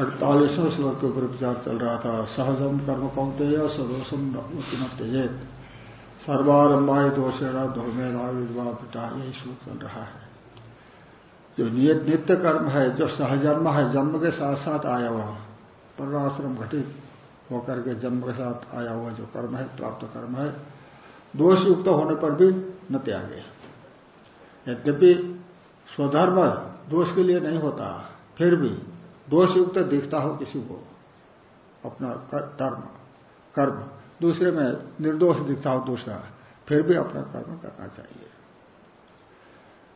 अड़तालीसवें श्लोक के ऊपर विचार चल रहा था सहजम कर्म कौतेय सदोषम न त्यजेत सर्वारंभाई दोषेण धूमेरा विधवा पिता, यही श्लोक चल रहा है। जो नियत नित्य कर्म है, जो सहजन्म है, जन्म के साथ साथ आया हुआ परराश्रम घटित होकर के जन्म के साथ आया हुआ जो कर्म है, प्राप्त कर्म है दोष युक्त होने पर भी न त्यागे। यद्यपि स्वधर्म दोष के लिए नहीं होता, फिर भी दोष युक्त दिखता हो किसी को। अपना धर्म, कर्म। दूसरे में निर्दोष दिखता हो, दूसरा। फिर भी अपना कर्म करना चाहिए।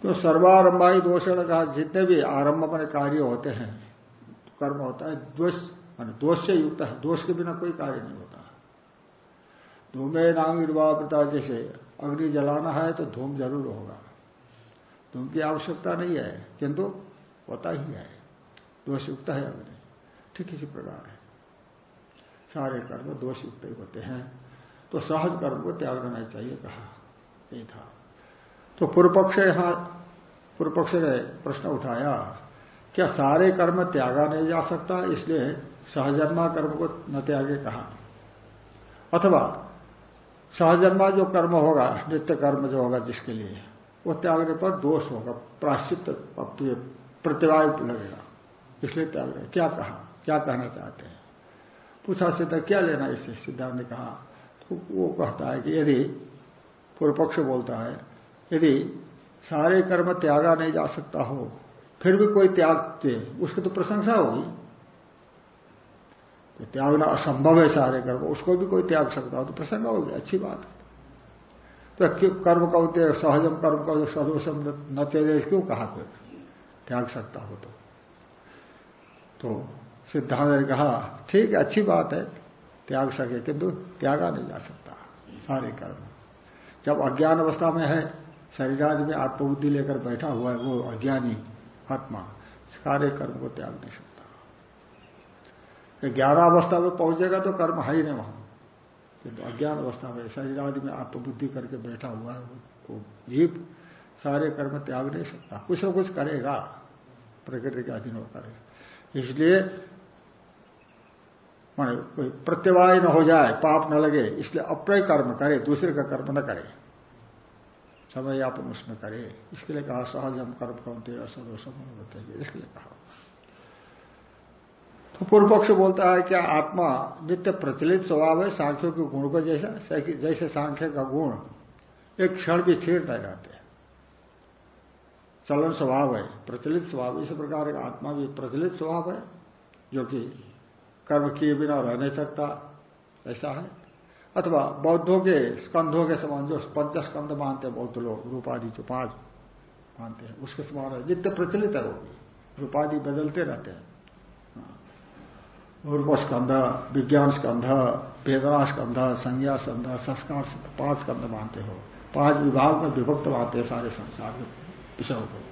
तो सर्वारंभाई दोषण का जितने भी आरंभ बने कार्य होते हैं, कर्म होता है, दोष, मान दोष से युक्त है। दोष के बिना कोई कार्य नहीं होता। धूमे नाम निर्वाहता जैसे अग्नि जलाना है तो धूम ज़रूर होगा। धूम की आवश्यकता नहीं है, किंतु होता ही है। दोषयुक्त है अग्नि ठीक इसी प्रकार है। सारे कर्म दोषयुक्त ही होते हैं। तो सहज कर्म को त्याग नहीं चाहिए, कहा। यही था। तो पूर्व पक्ष यहाँ पूर्व पक्ष ने प्रश्न उठाया, क्या सारे कर्म त्यागा नहीं जा सकता? इसलिए सहजन्मा कर्म को न त्यागे, कहा। अथवा सहजन्मा जो कर्म होगा, नित्य कर्म जो होगा जिसके लिए, वो त्यागने पर दोष होगा प्राश्चित प्रतिभा लगेगा। इसलिए त्याग क्या कहा? क्या कहना चाहते हैं? पूछा सिद्ध क्या लेना इससे सिद्धांत ने कहा तो वो कहता है कि यदि पूर्व पक्ष बोलता है, यदि सारे कर्म त्यागा नहीं जा सकता हो, फिर भी कोई त्याग दे, उसकी तो प्रशंसा होगी। तो त्यागना असंभव है सारे कर्म, उसको भी कोई त्याग सकता हो तो प्रसंग होगी, अच्छी बात है। तो क्यों कर्म का उद्देश्य, सहजम कर्म का सदोषम न तेज क्यों कहा फिर त्याग सकता हो तो। तो सिद्धांत ने कहा, ठीक है, अच्छी बात है, त्याग सके, किंतु त्यागा नहीं जा सकता, सारे कर्म। जब अज्ञान अवस्था में है शरीर आदि में आत्मबुद्धि लेकर बैठा हुआ है, वो अज्ञानी आत्मा, सारे कर्म को त्याग नहीं सकता। ग्यारह अवस्था में पहुंचेगा तो कर्म है ही नहीं वहाँ। किंतु तो अज्ञान अवस्था में शरीर आदि में आत्मबुद्धि करके बैठा हुआ है, वो जीव, सारे कर्म त्याग नहीं सकता, कुछ न कुछ करेगा, प्रकृति के अधीन होकर इसलिए माने कोई प्रत्यवाय न हो जाए, पाप न लगे, इसलिए अपने कर्म करे, दूसरे का कर्म न करे। समय यापन उसमें करे। इसके लिए कहा, सहज हम कर्म कौनते असदोषम होते हैं। इसके लिए कहा। तो पूर्व पक्ष बोलता है क्या आत्मा नित्य प्रचलित स्वभाव है, सांख्यों के गुण को जैसा, जैसे सांख्य का गुण, एक क्षण भी स्थिर नहीं रहते। चलन स्वभाव है, प्रचलित स्वभाव इस प्रकार का आत्मा भी प्रचलित स्वभाव है, जो कि कर्म किए बिना रह नहीं सकता, ऐसा है। अथवा बौद्धों के स्कंधों के समान, जो पंच स्कंध मानते हैं, बौद्ध लोग, रूपादि जो पाँच मानते हैं, उसके समान है। नित्य प्रचलित है वो भी। रूपादि बदलते रहते हैं। रूप स्कंध विज्ञान स्कंध वेदना स्कंध संज्ञा स्कंध संस्कार पाँच स्कंध मानते हो। पाँच विभाग में विभक्त मानते हैं सारे संसार में। विषयों को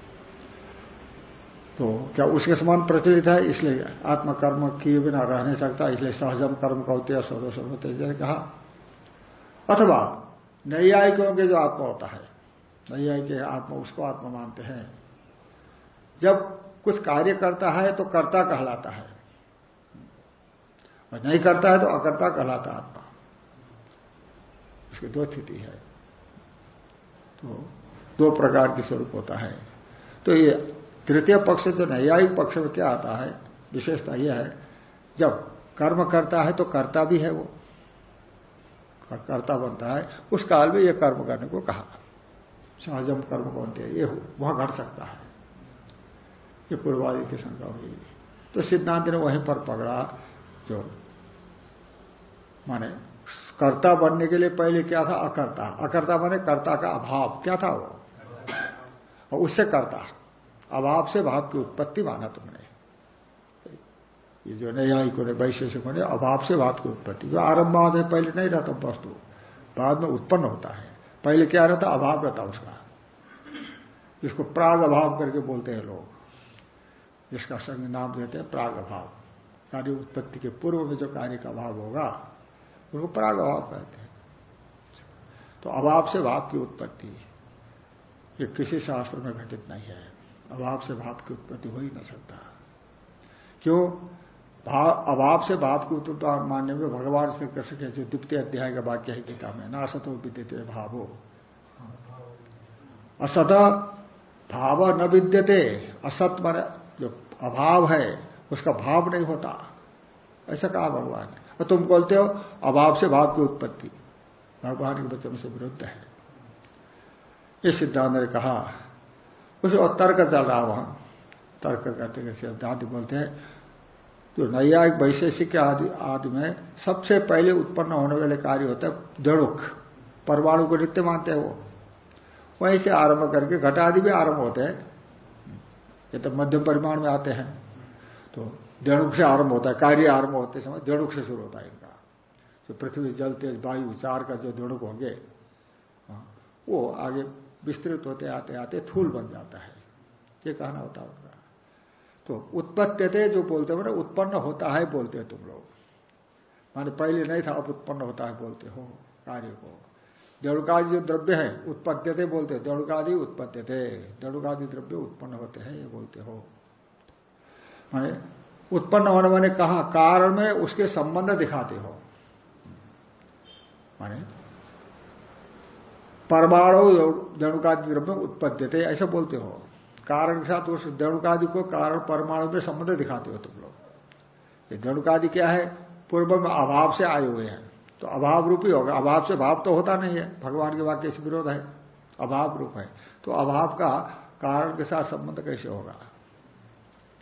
तो क्या उसके समान प्रचलित है? इसलिए आत्मकर्म किए बिना रह नहीं सकता, इसलिए सहजम कर्म का होते सदोष होते कहा। अथवा नैयायिकों के जो आत्मा होता है, नैयायिक के आत्मा, उसको आत्मा मानते हैं। जब कुछ कार्य करता है तो कर्ता कहलाता है। और नहीं करता है तो अकर्ता कहलाता आत्मा। उसकी दो स्थिति है। तो दो प्रकार की स्वरूप होता है। तो ये तृतीय पक्ष जो न्यायिक पक्ष में क्या आता है, विशेषता यह है, जब कर्म करता है तो कर्ता भी है वो। कर्ता बनता है। उस काल में यह कर्म करने को कहा। सहजम कर्म बनते हैं ये वह घट सकता है। ये पूर्वादि की शंका हुई तो सिद्धांत ने वहीं पर पकड़ा जो, माने कर्ता बनने के लिए पहले क्या था? अकर्ता। अकर्ता माने कर्ता का अभाव। क्या था वो? और उससे करता अभाव से भाव की उत्पत्ति माना तुमने। ये जो नैयायिकों ने वैशेषिकों ने अभाव से भाव की उत्पत्ति। जो आरंभ है, पहले नहीं रहता वस्तु। बाद में उत्पन्न होता है। पहले क्या रहता? अभाव रहता उसका। जिसको प्राग अभाव करके बोलते हैं लोग। जिसका संग नाम देते हैं प्राग अभाव। कार्य उत्पत्ति के पूर्व में जो कार्य का अभाव होगा उनको प्राग अभाव कहते हैं। तो अभाव से भाव की उत्पत्ति। ये किसी शास्त्र में घटित नहीं है। अभाव से भाव की उत्पत्ति हो ही नहीं सकता। क्यों? भाव अभाव से भाव की उत्पत्ति मानने में भगवान श्री कृष्ण के जो द्वितीय अध्याय का वाक्य है गीता में ना सतो विद्यते भावो। असत भाव न विद्यते। असत मन जो अभाव है, उसका भाव नहीं होता। ऐसा कहा भगवान ने। तुम बोलते हो अभाव से भाव की उत्पत्ति। भगवान के वचन से विरुद्ध है। ये सिद्धांत ने कहा उसे और तर्क चल रहा वहाँ। तर्क करते सिद्धांत बोलते हैं जो नैया एक वैशेषिक आदि आदि में सबसे पहले उत्पन्न होने वाले कार्य होता है जड़ुक परमाणु को नित्य मानते हैं वो। वहीं से आरंभ करके घटादि भी आरंभ होते हैं। ये तो मध्यम परिमाण में आते हैं। तो जड़ुक से आरंभ होता है कार्य आरंभ होते समय जड़ुक से शुरू होता है इनका। जो पृथ्वी जल तेज वायु चार का जो जड़ुक होंगे हाँ, वो आगे विस्तृत होते, आते आते थूल बन जाता है। ये कहना होता है उनका। तो उत्पत्ति जो बोलते हो ना उत्पन्न होता है बोलते हो तुम लोग। माने पहले नहीं था, अब उत्पन्न होता है बोलते हो, कार्य को। जड़ुकादि जो द्रव्य है उत्पत्त्यते बोलते हो जड़ुकादि उत्पत्त्यते जड़ुकादि द्रव्य उत्पन्न होते हैं, ये बोलते हो। माने उत्पन्न होने माने कहा, कारण में उसके संबंध दिखाते हो। माने परमाणु जणुकादि द्रव्य उत्पत्ति थे, ऐसा बोलते हो। कारण के साथ उस जणुकादि को कारण परमाणु में संबंध दिखाते हो तुम लोग। ये जणुकादि क्या है? पूर्व में अभाव से आए हुए हैं। तो अभाव रूप ही होगा अभाव से भाव तो होता नहीं है। भगवान के वाक्य से विरोध है। अभाव रूप है। तो अभाव का कारण के साथ संबंध कैसे होगा?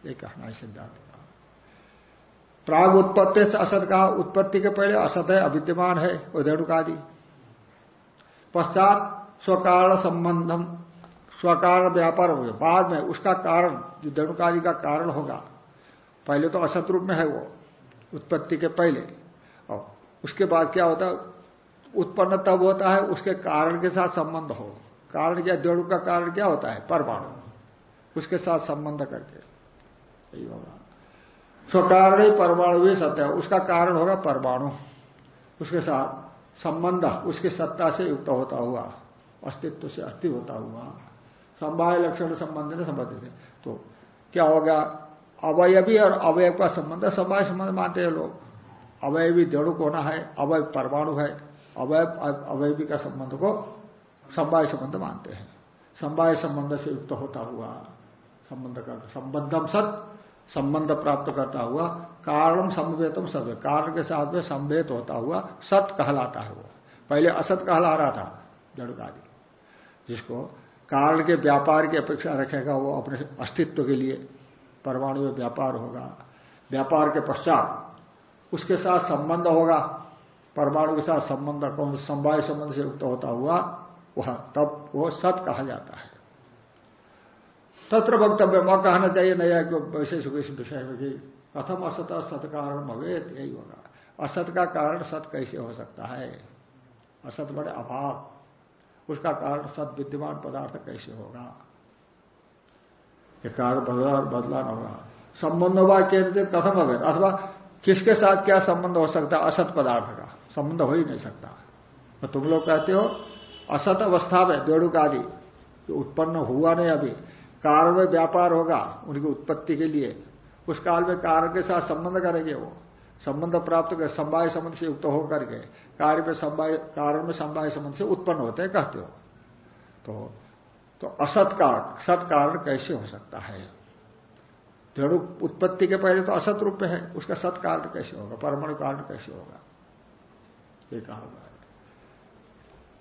ये कहना है सिद्धांत का। प्राग उत्पत्ति से असत का उत्पत्ति के पहले असत है, अविद्यमान है वो उदयणुकादि पश्चात स्वकारण संबंधम, स्वकारण व्यापार हो गया। बाद में उसका कारण, जो दणुकादि का कारण होगा, पहले तो असत रूप में है वो, उत्पत्ति के पहले। और उसके बाद क्या होता है? उत्पन्न तब होता है, उसके कारण के साथ संबंध हो। कारण क्या जड़ू का कारण क्या होता है? परमाणु। उसके साथ संबंध करके। यही होगा। स्वकारण ही परमाणु भी सत्य है। उसका कारण होगा परमाणु। उसके साथ संबंध उसकी सत्ता से युक्त होता हुआ, अस्तित्व से अस्थित होता हुआ, संभाव्य लक्षण संबंध ने संबंधित है। तो क्या होगा अवयवी और अवयव का संबंध समय संबंध मानते हैं लोग। अवयवी जड़ुक होना है, अवय परमाणु है। अवय अवयवी का संबंध को संवाय संबंध मानते हैं। संवाय संबंध से युक्त होता हुआ, संबंध करता संबंधम सत, संबंध प्राप्त करता हुआ कारण समवेतम सत्य कारण के साथ में संवेद होता हुआ सत कहलाता है वो। पहले असत कहला रहा था, जड़ुकादि। जिसको कारण के व्यापार की अपेक्षा रखेगा, वो अपने अस्तित्व के लिए परमाणु में व्यापार होगा। व्यापार के पश्चात उसके साथ संबंध होगा। परमाणु के साथ संबंध, कौन संवाय संबंध से युक्त होता हुआ, वह तब वो सत कहा जाता है। तत्र वक्तव्य मैं कहना चाहिए नया वैशेष विषय में कि प्रथम असत असत कारण भवेद यही होगा। असत का कारण सत कैसे हो सकता है? असत बड़े अभाव उसका कारण सत विद्यमान पदार्थ कैसे होगा? ये कारण बदला बदला न होगा। संबंध हुआ केंद्रित कथम अवैध अथवा किसके साथ क्या संबंध हो सकता है? असत पदार्थ का। संबंध हो ही नहीं सकता। तो तुम लोग कहते हो, असत अवस्था में देड़ुक आदि उत्पन्न हुआ नहीं अभी, कारण में व्यापार होगा उनकी उत्पत्ति के लिए। उस काल में कारण के साथ संबंध करेंगे वो। संबंध प्राप्त कर, संवाय संबंध से युक्त होकर के कार्य में संवाय, कारण में संवाय संबंध से उत्पन्न होते हैं, कहते हो। तो तो असत का सत कारण कैसे हो सकता है? जड़ उत्पत्ति के पहले तो असत रूप में है, उसका सत कारण कैसे होगा? परमाणु कारण कैसे होगा? ये कहा हुआ है।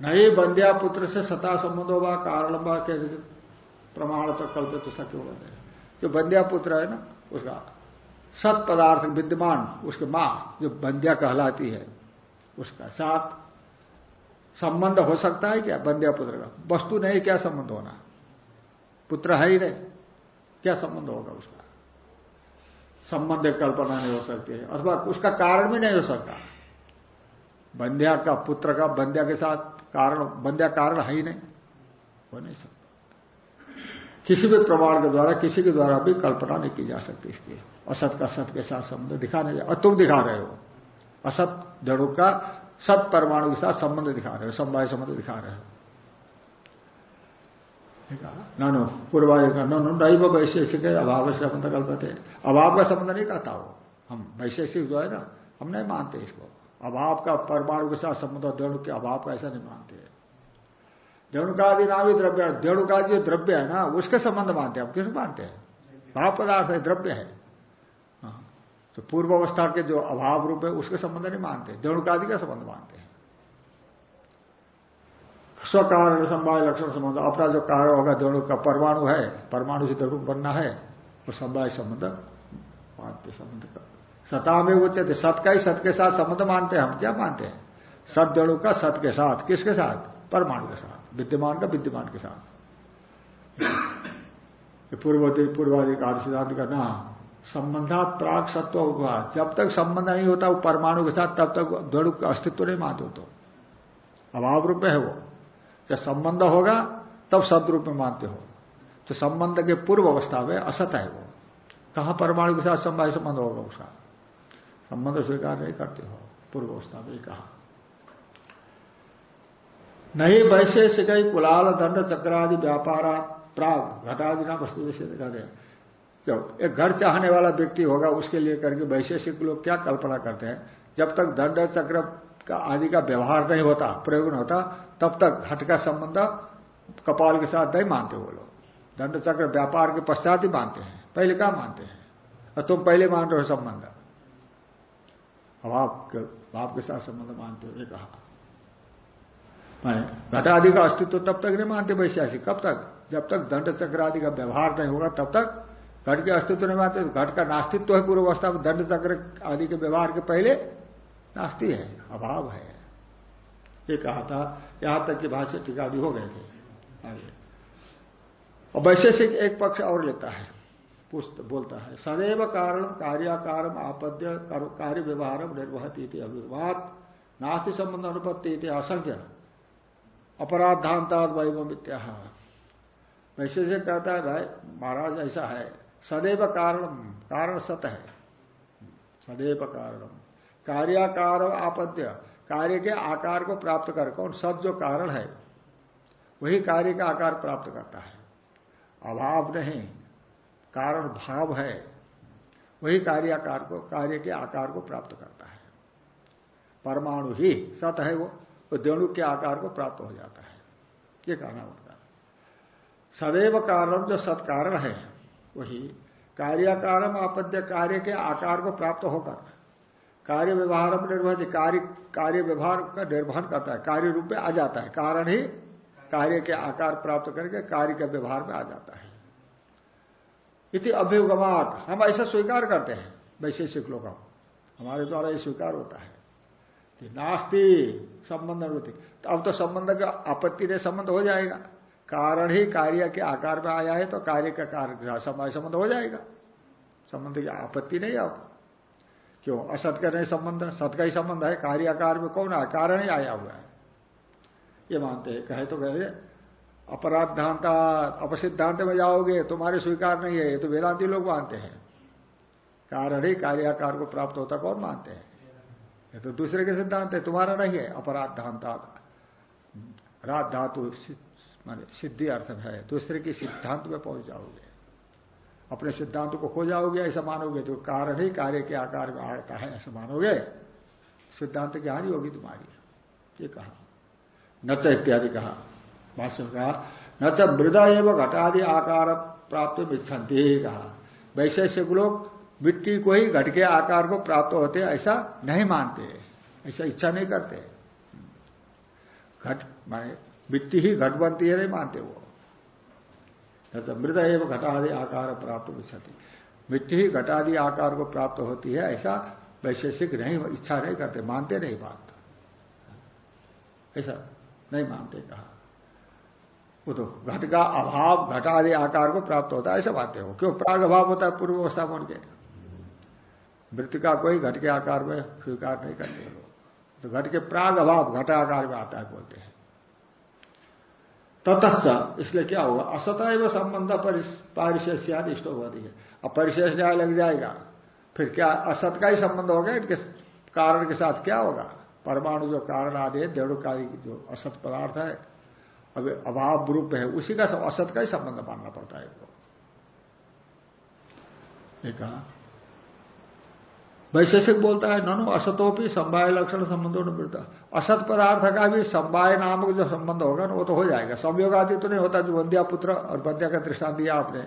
नहीं, बंध्या पुत्र से सता संबंध होगा, कारण के प्रमाण पर कल्पित तो सक्य होगा जो बंध्या पुत्र है ना, उसका सत पदार्थ विद्यमान, उसके माँ जो बंध्या कहलाती है, उसका साथ संबंध हो सकता है क्या बंध्या पुत्र का? वस्तु नहीं, क्या संबंध होना? पुत्र है ही नहीं, क्या संबंध होगा उसका? संबंध कल्पना नहीं हो सकती है, अथवा उसका कारण भी नहीं हो सकता। बंध्या का पुत्र का बंध्या के साथ कारण, बंध्या कारण है ही नहीं, हो नहीं सकता। किसी भी प्रमाण के द्वारा, किसी के द्वारा भी कल्पना नहीं की जा सकती इसकी। असत का सत के साथ संबंध दिखाने जा और तुम दिखा रहे हो। असत जड़ों का सत परमाणु के साथ संबंध दिखा रहे हो, समवाय संबंध दिखा रहे हो। नो पूर्वाज का नो दैव वैशेषिक अभाव से संबंध कल्पते अभाव का संबंध नहीं कहता वो। हम वैशेषिक जो है ना, हम नहीं मानते इसको। अभाव का परमाणु के साथ संबंध देणु के अभाव का ऐसा नहीं मानते। देणुकादि नाम द्रव्य देणुकादि जो द्रव्य है ना, उसके संबंध मानते हैं। हम किस मानते हैं? भाव पदार्थ है, द्रव्य है। हाँ। तो पूर्व अवस्था के जो अभाव रूप है, उसके संबंध नहीं मानते। देणुकादि का संबंध मानते हैं। स्वकारण संवाय लक्षण संबंध अपना जो कारण होगा दोनों का परमाणु है, परमाणु से द्रव्य बनना है, वो संवाय संबंध मानते, संबंध का। सता में उचित सत का ही सत के साथ संबंध मानते हैं, हम क्या मानते हैं? सत देणु का सत के साथ। किसके साथ? परमाणु के साथ, विद्यमान का विद्यमान के साथ। पूर्ववती पूर्वाधिकार सिद्धांत का ना संबंधा प्राग सत्व हुआ। जब तक संबंध नहीं होता वो परमाणु के साथ, तब तक द्वड़ु का अस्तित्व नहीं मानते तो। अभाव रूप में है वो। जब संबंध होगा, तब सद रूप में मानते हो। तो संबंध के पूर्व अवस्था में असत है वो। कहा परमाणु के साथ संवाद संबंध होगा उसका? संबंध स्वीकार नहीं करते हो, पूर्व अवस्था में कहा। नहीं वैशेषिक कुलाल, दंड, चक्रादि, व्यापार, प्राग, घटादि ना वस्तु विषय कहते जब एक घर चाहने वाला व्यक्ति होगा, उसके लिए करके वैशेषिक लोग क्या कल्पना करते हैं? जब तक दंड, चक्र का आदि का व्यवहार नहीं होता, प्रयोग नहीं होता, तब तक घट का संबंध कपाल के साथ नहीं मानते वो लोग। दंड, चक्र, व्यापार के पश्चात ही मानते हैं। पहले क्या मानते हैं? और तुम पहले मान रहे हो संबंध। अब भाव के साथ संबंध मानते हो कहा। मैं घट आदि का अस्तित्व तब तक नहीं मानते वैश्यासी कब तक? जब तक दंड चक्र आदि का व्यवहार नहीं होगा तब तक घट के अस्तित्व नहीं मानते। घट का नास्तित्व है पूर्व अवस्था में दंड चक्र आदि के व्यवहार के पहले नास्ती है अभाव है। ये कहा था यहाँ तक कि भाष्य टीका भी हो गए थे। और वैशेषिक एक पक्ष और लेता है पुस्त बोलता है सदैव कारण कार्याकार आपद्य कार्य व्यवहार निर्वहती अभिवाद नास्ति संबंध अनुपत्ति असंख्य अपराधांताद वैवित्या वैसे से कहता है, भाई, महाराज ऐसा है। सदैव कारण कारण सत है। सदैव कारण कार्याकार आपद्य, कार्य के आकार को प्राप्त कर कौन? सब जो कारण है, वही कार्य का आकार प्राप्त करता है। अभाव नहीं, कारण भाव है, वही कार्याकार को, कार्य के आकार को प्राप्त करता है। परमाणु ही सत है वो। तो देणु के आकार को प्राप्त हो जाता है। ये कहना उनका सदैव कारण जो सत्कारण है, वही कार्याकारम आपद्य कार्य के आकार को प्राप्त होकर कार्य व्यवहार में निर्भर, कार्य कार्य व्यवहार का निर्वहन करता है, कार्य रूप में आ जाता है। कारण ही कार्य के आकार प्राप्त करके कार्य के व्यवहार में आ जाता है। इति अभ्युगमात हम ऐसा स्वीकार करते हैं, वैशेषिक लोग हमारे द्वारा ये स्वीकार होता है। नास्ती। संबंध होती तो अब तो संबंध का आपत्ति ने संबंध हो जाएगा। कारण ही कार्य के आकार में आया है तो कार्य का कार्य समय संबंध हो जाएगा। संबंध की आपत्ति नहीं अब। क्यों? असत का नहीं संबंध, सत का ही संबंध है। कार्य आकार में कौन है कारण ही आया हुआ है। ये मानते हैं। कहे तो कहे, अपराधांता, अपसिद्धांत में जाओगे, तुम्हारे स्वीकार नहीं है। ये तो वेदांति लोग मानते हैं। कारण ही कार्याकार को प्राप्त होता कौन मानते हैं? ये तो दूसरे के सिद्धांत है, तुम्हारा नहीं है अपराधांता रात धातु माने सिद्धि अर्थ है, दूसरे के सिद्धांत में पहुँच जाओगे। अपने सिद्धांत को खो जाओगे, ऐसा मानोगे तो कारण ही कार्य के आकार में आता है, ऐसा मानोगे। सिद्धांत की हानि होगी तुम्हारी, ये कहा। नच इत्यादि कहा, भाष्य में कहा न च मृदा एवं घटादि आकार प्राप्त इच्छन्ति कहा। वैशेषिक लोग मिट्टी को ही घट के आकार को प्राप्त होते, ऐसा नहीं मानते, ऐसा इच्छा नहीं करते। घट माने, मिट्टी ही घट बनती है, नहीं मानते वो। तो मृद एवं घटादि आकार प्राप्त इच्छति मिट्टी ही घटादि आकार को प्राप्त होती है, ऐसा वैशेषिक नहीं, इच्छा नहीं करते, मानते नहीं बात। ऐसा नहीं मानते, कहा। वो तो घट का अभाव, घटादि आकार को प्राप्त होता है, ऐसा बातें हो क्यों? प्राग अभाव होता है पूर्व अवस्था में उनके मृतिका कोई घट के आकार में स्वीकार नहीं करते लोग। तो घट के प्राग अभाव, घट आकार में आता है बोलते हैं। ततश्च इसलिए क्या होगा असत संबंध पारिशेष्याद इष्ट होती है। अब परिशेष न्याय लग जाएगा। फिर क्या असत का ही संबंध होगा? इनके कारण के साथ क्या होगा? परमाणु जो कारण आदि है देड़ुकारी जो असत पदार्थ है, अब अभाव रूप है, उसी का असत का ही संबंध मानना पड़ता है इनको। कहा? वैशेषिक बोलता है, ननु असतोपी संवाय लक्षण संबंधों ने मिलता असत पदार्थ का भी संवाय नामक जो संबंध होगा ना, वो तो हो जाएगा। संयोग आदि तो नहीं होता, जो बंध्या पुत्र और बंध्या का दृष्टान दिया आपने।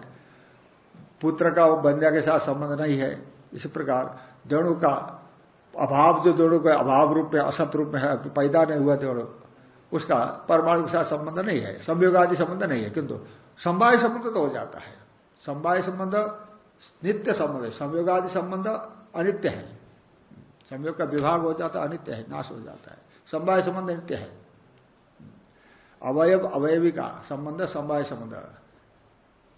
पुत्र का वो बंध्या के साथ संबंध नहीं है, इसी प्रकार जणु का अभाव जो जणु का अभाव रूप में, असत रूप में है पैदा नहीं हुआ जणु, उसका परमाणु के साथ संबंध नहीं है। संयोग आदि संबंध नहीं है, किंतु संवाय संबंध तो हो जाता है। संवाय संबंध नित्य संबंध है। संयोग आदि संबंध अनित्य है। संयोग का विभाग हो जाता है, अनित्य है, नाश हो जाता है। संवाय संबंध नित्य है। अवयव अवयवी का संबंध संवाय संबंध।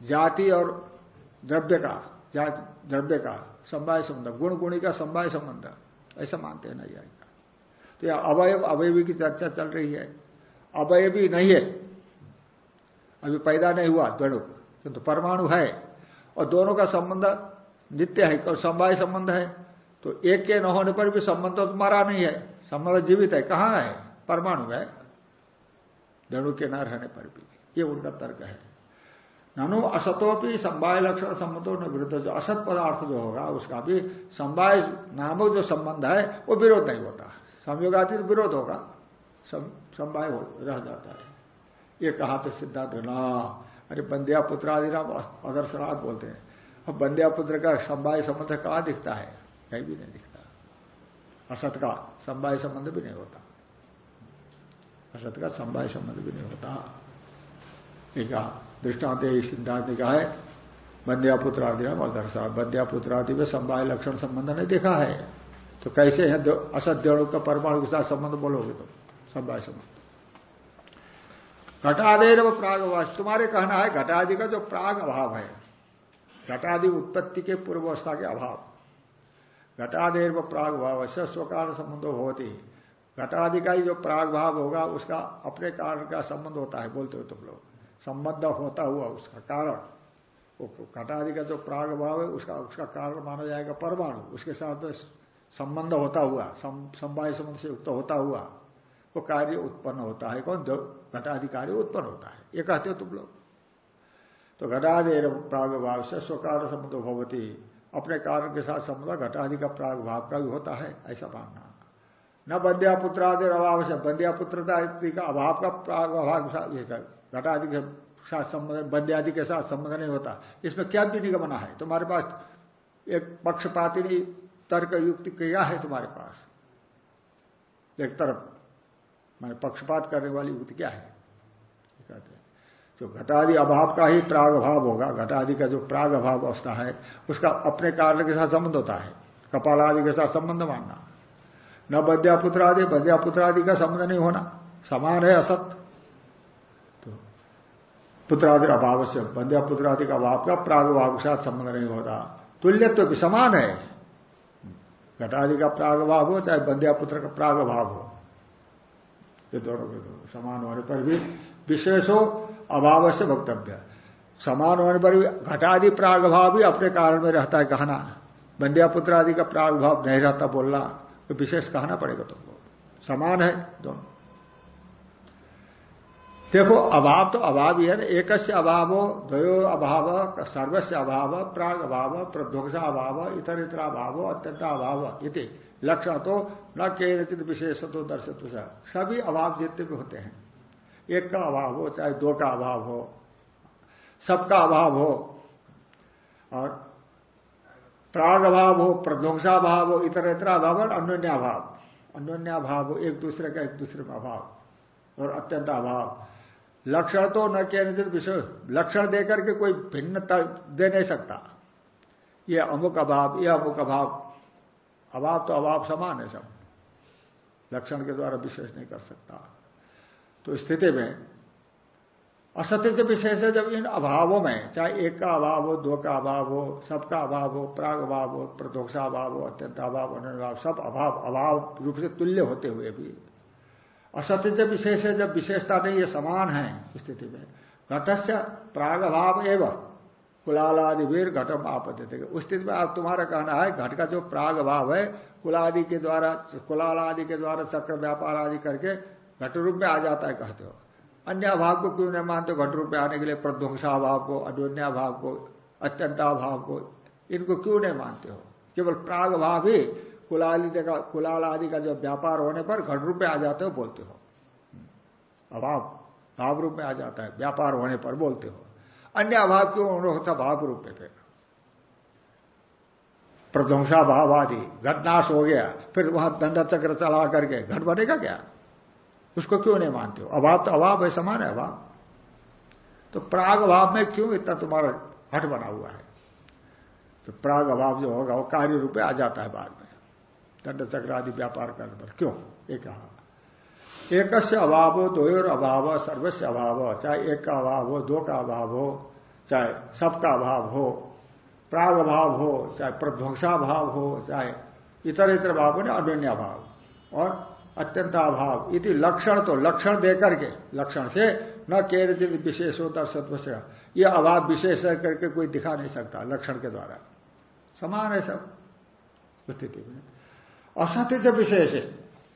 जाति और द्रव्य का, जाति द्रव्य का संवाय संबंध गुण गुणी का संवाय संबंध। ऐसा मानते हैं आएगा तो यह अवयव अवयवी की चर्चा चल रही है। अवयवी नहीं है। अभी पैदा नहीं हुआ गणु किंतु परमाणु है। और दोनों का संबंध नित्य है और संवाय संबंध है। तो एक के न होने पर भी संबंध तो मरा नहीं है। संबंध जीवित है कहाँ है? परमाणु है। धनु के न रहने पर भी। ये उनका तर्क है। ननु असतोपि संवाय लक्षण संबंधों ने विरुद्ध जो असत पदार्थ जो होगा उसका भी संवाय नामक जो संबंध है वो विरोध नहीं होता। संयोग आदि तो विरोध होगा संवाय हो, रह जाता है। ये कहा तो सिद्धार्थ ना। अरे बंदिया पुत्र आदि नाम अदर्शनाथ बोलते हैं। अब बंध्या पुत्र का संवाय संबंध कहा दिखता है? कहीं भी नहीं दिखता। असत का संवाय संबंध भी नहीं होता। असत का संवाय संबंध भी नहीं होता। ठीक है। दृष्टांत सिद्धांत ने कहा है। बंध्या पुत्र आदि और दर्शा बंध्या पुत्र आदि में संवाय लक्षण संबंध नहीं देखा है। तो कैसे है? असत का परमाणु के साथ संबंध बोलोगे तो संवाय संबंध। घटादेर प्राग तुम्हारे कहना है घटादि का जो प्राग अभाव है घटादि उत्पत्ति के पूर्वावस्था के अभाव। घटादेर व प्राग भाव से स्वकार संबंध होती है। घटादि का ही जो प्राग भाव होगा, उसका अपने कारण का संबंध होता है, बोलते हो तुम लोग। संबंध होता हुआ उसका कारण। घटादि का जो प्राग भाव है, उसका उसका कारण माना जाएगा परमाणु। उसके साथ में संबंध होता हुआ संवाय संबंध से युक्त होता हुआ, वो कार्य उत्पन्न होता है। कौन? कार्य उत्पन्न होता है। ये कहते हो तुम लोग। तो घटादेर प्रागभाव से स्वकार संबंध भवती। अपने कारण के साथ संबंध घटादि का प्रागभाव का भी होता है, ऐसा मानना। न बंध्या पुत्रादि अभाव से बंध्या पुत्रता का अभाव का प्रागभाव घटादि के साथ संबंध, बंध्यादि के साथ संबंध नहीं होता। इसमें क्या भी निगमना है? तुम्हारे पास एक पक्षपाती तर्क युक्ति क्या है तुम्हारे पास। एक तरफ़, मैंने पक्षपात करने वाली युक्ति क्या है? कहते जो घटादि अभाव का ही प्राग अभाव होगा, घटादि का जो प्राग अभाव अवस्था है, उसका अपने कार्य के साथ संबंध होता है। कपाल आदि के साथ संबंध मानना। न बद्यापुत्र आदि बद्यापुत्र आदि का संबंध नहीं होना। समान है, असत। तो पुत्रादि अभाव से बद्यापुत्र आदि का अभाव का प्राग अभाव के साथ संबंध नहीं होता। तुल्य तो भी समान है। घटादि का प्राग अभाव हो, चाहे बंध्यापुत्र का प्राग अभाव हो। ये दोनों समान होने पर भी विशेष अभाव से वक्तव्य। समान होने पर भी घटादि प्रागभाव भी अपने कारण में रहता है कहना। बंदिया पुत्र आदि का प्रागभाव नहीं रहता बोलना तो विशेष कहना पड़ेगा तुमको। समान है दोनों। देखो, अभाव तो अभाव ही है ना। एक अभाव, द्वयो अभाव सर्वस्व अभाव, प्राग अभाव प्रध्वंसा अभाव, इतर इतर अभाव, अत्यंत अभाव इति। लक्षण तो न के विशेष तो दर्शित सभी अभाव जितने भी होते हैं। एक का अभाव हो, चाहे दो का अभाव हो सबका अभाव हो, और प्राग अभाव हो, प्रध्वंसा भाव हो, इतर इतर अभाव और अन्योन्याभाव अन्योन्याभाव हो, एक दूसरे का एक दूसरे का अभाव और अत्यंत अभाव। लक्षण तो न कहने विषय, लक्षण देकर के कोई भिन्नता दे नहीं सकता। ये अमुक अभाव यह अमुक अभाव। अभाव तो अभाव समान है सब। लक्षण के द्वारा विशेष नहीं कर सकता। तो स्थिति में असत्य से विशेष है जब इन अभावों में, चाहे एक का अभाव हो, दो का अभाव हो सबका अभाव हो, प्राग अभाव हो प्रदोषा अभाव हो, अत्यंत अभाव अनुभाव सब अभाव अभाव रूप से तुल्य होते हुए भी, असत्य से विशेष है जब विशेषता नहीं, ये समान है स्थिति में। घटस्य प्राग अभाव एवं, कुलालादि वीर घटम आपत्ति। उस स्थिति में आप, तुम्हारा कहना है, घट का जो प्राग अभाव है, कुलादि के द्वारा कुलाल आदि के द्वारा चक्र, व्यापार आदि करके घट रूप में आ जाता है कहते हो। अन्य अभाव को क्यों नहीं मानते? घट रूप में आने के लिए प्रध्वंसाभाव को अडोन्याभाव को, अत्यंताभाव को, इनको क्यों नहीं मानते हो? केवल प्राग भाव ही कुलादि का कुलाल आदि का जो व्यापार होने पर घट रूप में आ जाते हो बोलते हो। अभाव भाव रूप में आ जाता है, व्यापार होने पर बोलते हो। अन्य अभाव क्यों होता भाव रूप में फिर। प्रध्वंसा भाव आदि घटनाश हो गया, फिर वहाँ दंड चक्र चला करके, घट बनेगा क्या? उसको क्यों नहीं मानते हो? अभाव तो अभाव है, समान है अभाव। तो प्राग अभाव में क्यों इतना तुम्हारा हट बना हुआ है? तो प्राग अभाव जो होगा, वो कार्य रूप आ जाता है बाद में। दंड चक्र आदि व्यापार करने पर। क्यों? एक कहा। एक से अभाव हो द्वयोर अभाव सर्वस्व अभाव हो चाहे एक का अभाव हो, दो का अभाव हो, चाहे सबका अभाव हो, प्राग अभाव हो, चाहे प्रध्वंसा भाव हो, चाहे इतर इतर भाव हो अन्य भाव और अत्यंत अभाव इति लक्षण तो लक्षण देकर के लक्षण से न केरचित विशेष होता सत्व से। यह अभाव विशेष करके कोई दिखा नहीं सकता लक्षण के द्वारा। समान है सब स्थिति में। असत्य से विशेष है।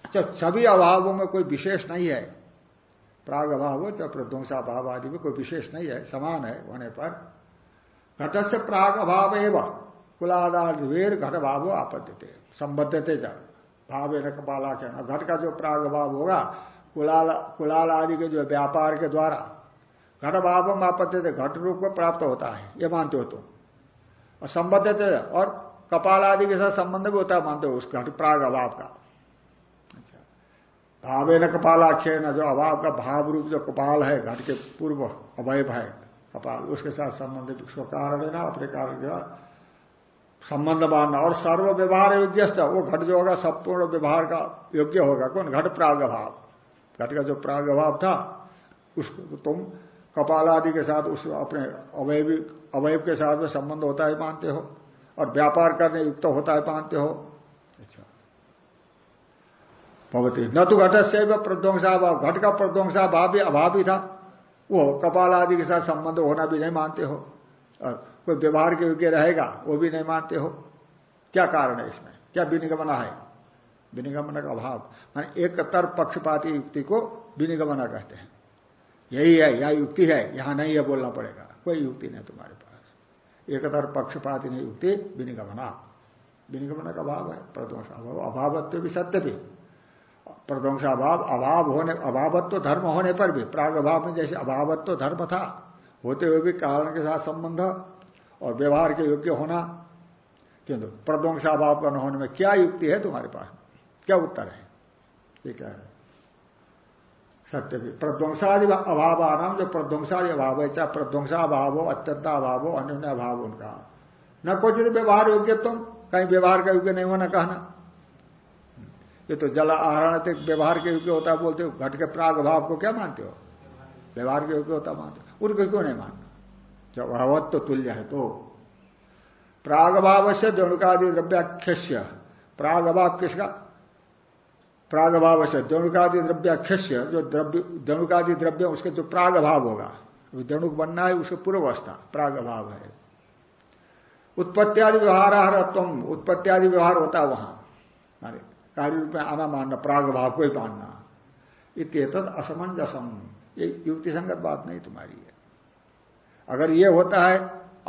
अच्छा सभी अभावों में कोई विशेष नहीं है। प्राग अभाव हो चाहे प्रध्वंसा भाव आदि में कोई विशेष नहीं है। समान है होने पर। घट से प्राग अभाव एवं। कुलादार वीर घट भाव आपत्ति संबद्धते जा भाव न कपाला कहना घट का जो प्राग अभाव होगा, कुलाल कुलाल आदि के जो व्यापार के द्वारा, घट भाव में आपत्ति थे, घट रूप में प्राप्त होता है, ये मानते हो तुम। और संबद्ध थे, और कपाल आदि के साथ संबंध भी होता है, मानते हो उस घट प्राग अभाव का भावे न कपालाख्य न जो अभाव का भाव रूप जो कपाल है, घट के पूर्व अवयव है कपाल, उसके साथ संबंधित उसको कारण है ना अपने कारण का संबंध मानना और सर्व व्यवहार योग्य वो घट जो होगा संपूर्ण व्यवहार का योग्य होगा। कौन? घट प्राग भाव घट का जो प्राग भाव था उसको तुम कपाल आदि के साथ उस अपने अवयवी अवयव के साथ में संबंध होता है मानते हो। और व्यापार करने युक्त होता है मानते हो। अच्छा। भवती। न तो घट से प्रध्वंसा भाव घट का प्रध्वंसा भाव भी अभाव ही था। वो कपाल आदि के साथ संबंध होना भी नहीं मानते हो। कोई व्यवहार के योग्य रहेगा, वो भी नहीं मानते हो। क्या कारण है इसमें? क्या विनिगमना है? विनिगमन का अभाव। मान एक तरफ़ पक्षपाती युक्ति को विनिगमना कहते हैं। यही है, यह युक्ति है, यहाँ नहीं है बोलना पड़ेगा। कोई युक्ति नहीं तुम्हारे पास। एक तरफ़ पक्षपाती नहीं युक्ति, विनिगमना। विनिगमन का अभाव है प्रध्वंस अभाव। अभावत्व भी सत्य भी। प्रध्वंसाभाव अभाव होने, अभावत्व धर्म होने पर भी, प्राग अभाव में जैसे अभावत्व धर्म था, होते हुए भी कारण के साथ संबंध और व्यवहार के योग्य होना, किंतु प्रध्वंसाभाव का न होने में क्या युक्ति है तुम्हारे पास? क्या उत्तर है? ये है। सत्य भी। प्रध्वंसादि अभाव नाम जो प्रध्वंसादि अभाव है, चाहे प्रध्वंसाभाव हो अत्यंता अभाव हो अन्य अभाव उनका। न कुछ व्यवहार योग्य तुम कहीं व्यवहार का योग्य नहीं होना कहना। ये तो जल आहरण व्यवहार के योग्य होता बोलते हो। घट के प्राग भाव को क्या मानते हो? व्यवहार के योग्य होता मानते हो। उनको क्यों नहीं मानना जब अभावत तो तुल्य है तो। प्रागभाव से द्वणुकादि द्रव्याख्य प्रागभाव किसका? प्रागभाव से द्वणुकादि द्रव्याख्य जो द्रव्य, द्वणुकादि द्रव्य, उसके जो प्रागभाव होगा। द्वणुक बनना है उसके पूर्व अवस्था, प्रागभाव है। उत्पत्त्यादि व्यवहार तुम उत्पत्त्यादि व्यवहार होता है वहाँ। कार्य रूप में आना मानना प्राग भाव को ही मानना। इत असमंजसम ये युक्ति संगत बात नहीं तुम्हारी है। अगर ये होता है,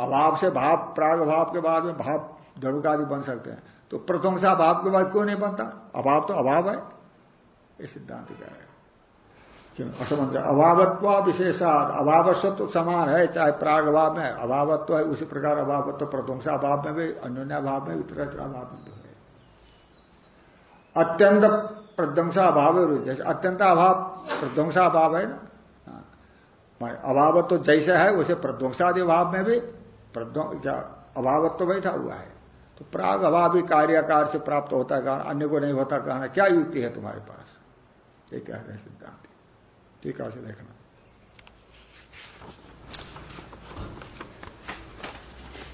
अभाव से भाव, प्राग भाव के बाद में भाव धड़ुकादि बन सकते हैं। तो प्रशंसा भाव के बाद क्यों नहीं बनता? अभाव तो अभाव है। ये सिद्धांत क्या है। असमंज अभावत्व विशेषाद। अभावस्व तो समान है, चाहे प्राग भाव में अभावत्व है, उसी प्रकार अभावत्व प्रध्वंसा भाव में भी अन्य भाव में इतर भाव में भी है। अत्यंत प्रध्वंसा अभाव जैसे अत्यंत अभाव प्रध्वंसा अभाव है ना। तो अभाव तो जैसे है वैसे प्रध्वंसादि भाव में भी अभावत्व अभावत तो बैठा हुआ है। तो प्राग अभावी कार्यकार से प्राप्त होता है कहना, अन्य को नहीं होता कहना, क्या युक्ति है तुम्हारे पास? ये कह रहे हैं सिद्धांत। ठीक है से देखना।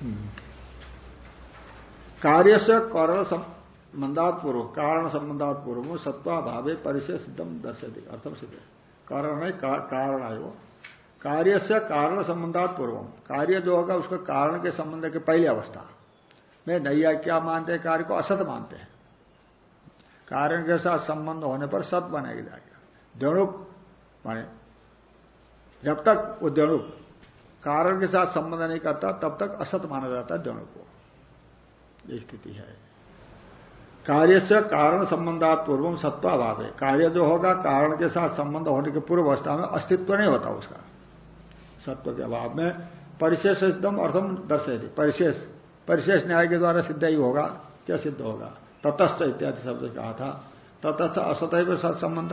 हम्म। कार्य से करण संबंधात पूर्व, कारण संबंधात पूर्व सत्वा सत्वाभावे परिचय सिद्धम दर्शे अर्थम सिद्ध। कारण है कारण है वो कार्य से कारण संबंधात पूर्व कार्य जो होगा उसका कारण के संबंध के पहली अवस्था। में नैया क्या मानते हैं? कार्य को असत मानते हैं। कारण के साथ संबंध होने पर सत बनेगा जाएगा द्रणुक माने जब तक वो द्रणुक कारण के साथ संबंध नहीं करता, तब तक असत माना जाता है द्रणुक को। ये स्थिति है। कार्य से कारण संबंधात पूर्व सत्वाभाव। है कार्य जो होगा, कारण के साथ संबंध होने के पूर्व अवस्था में अस्तित्व नहीं होता उसका। सत्व के अभाव में परिशेष एकदम अर्थम दर्शे परिशेष। परिशेष न्याय के द्वारा सिद्ध ही होगा। क्या सिद्ध होगा? तटस्थ इत्यादि शब्द कहा था। तटस्थ असतैव साथ संबंध।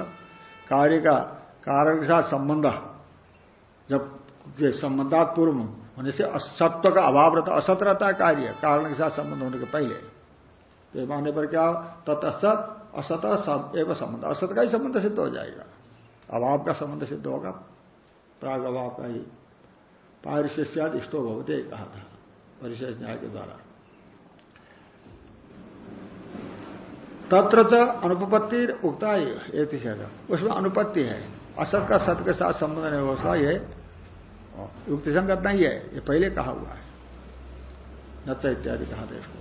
कार्य का कारण के साथ संबंध। जब संबंधात पूर्व होने से असत्व का अभाव रहता असत रहता है कार्य। कारण के साथ संबंध होने के पहले। तो मानने पर क्या तटस्थ, असत एवं संबंध। असत का ही संबंध सिद्ध हो जाएगा। अभाव का संबंध सिद्ध होगा। प्राग अभाव का ही पारिशेष्याद इष्टो भवते कहा था परिशेष न्याय के द्वारा। तत्र अनुपत्ति उगता एक उसमें अनुपत्ति है। असत का सत के साथ संबंध नहीं होता, ये युक्ति संगत नहीं है, ये पहले कहा हुआ है। नच इत्यादि कहा था इसको।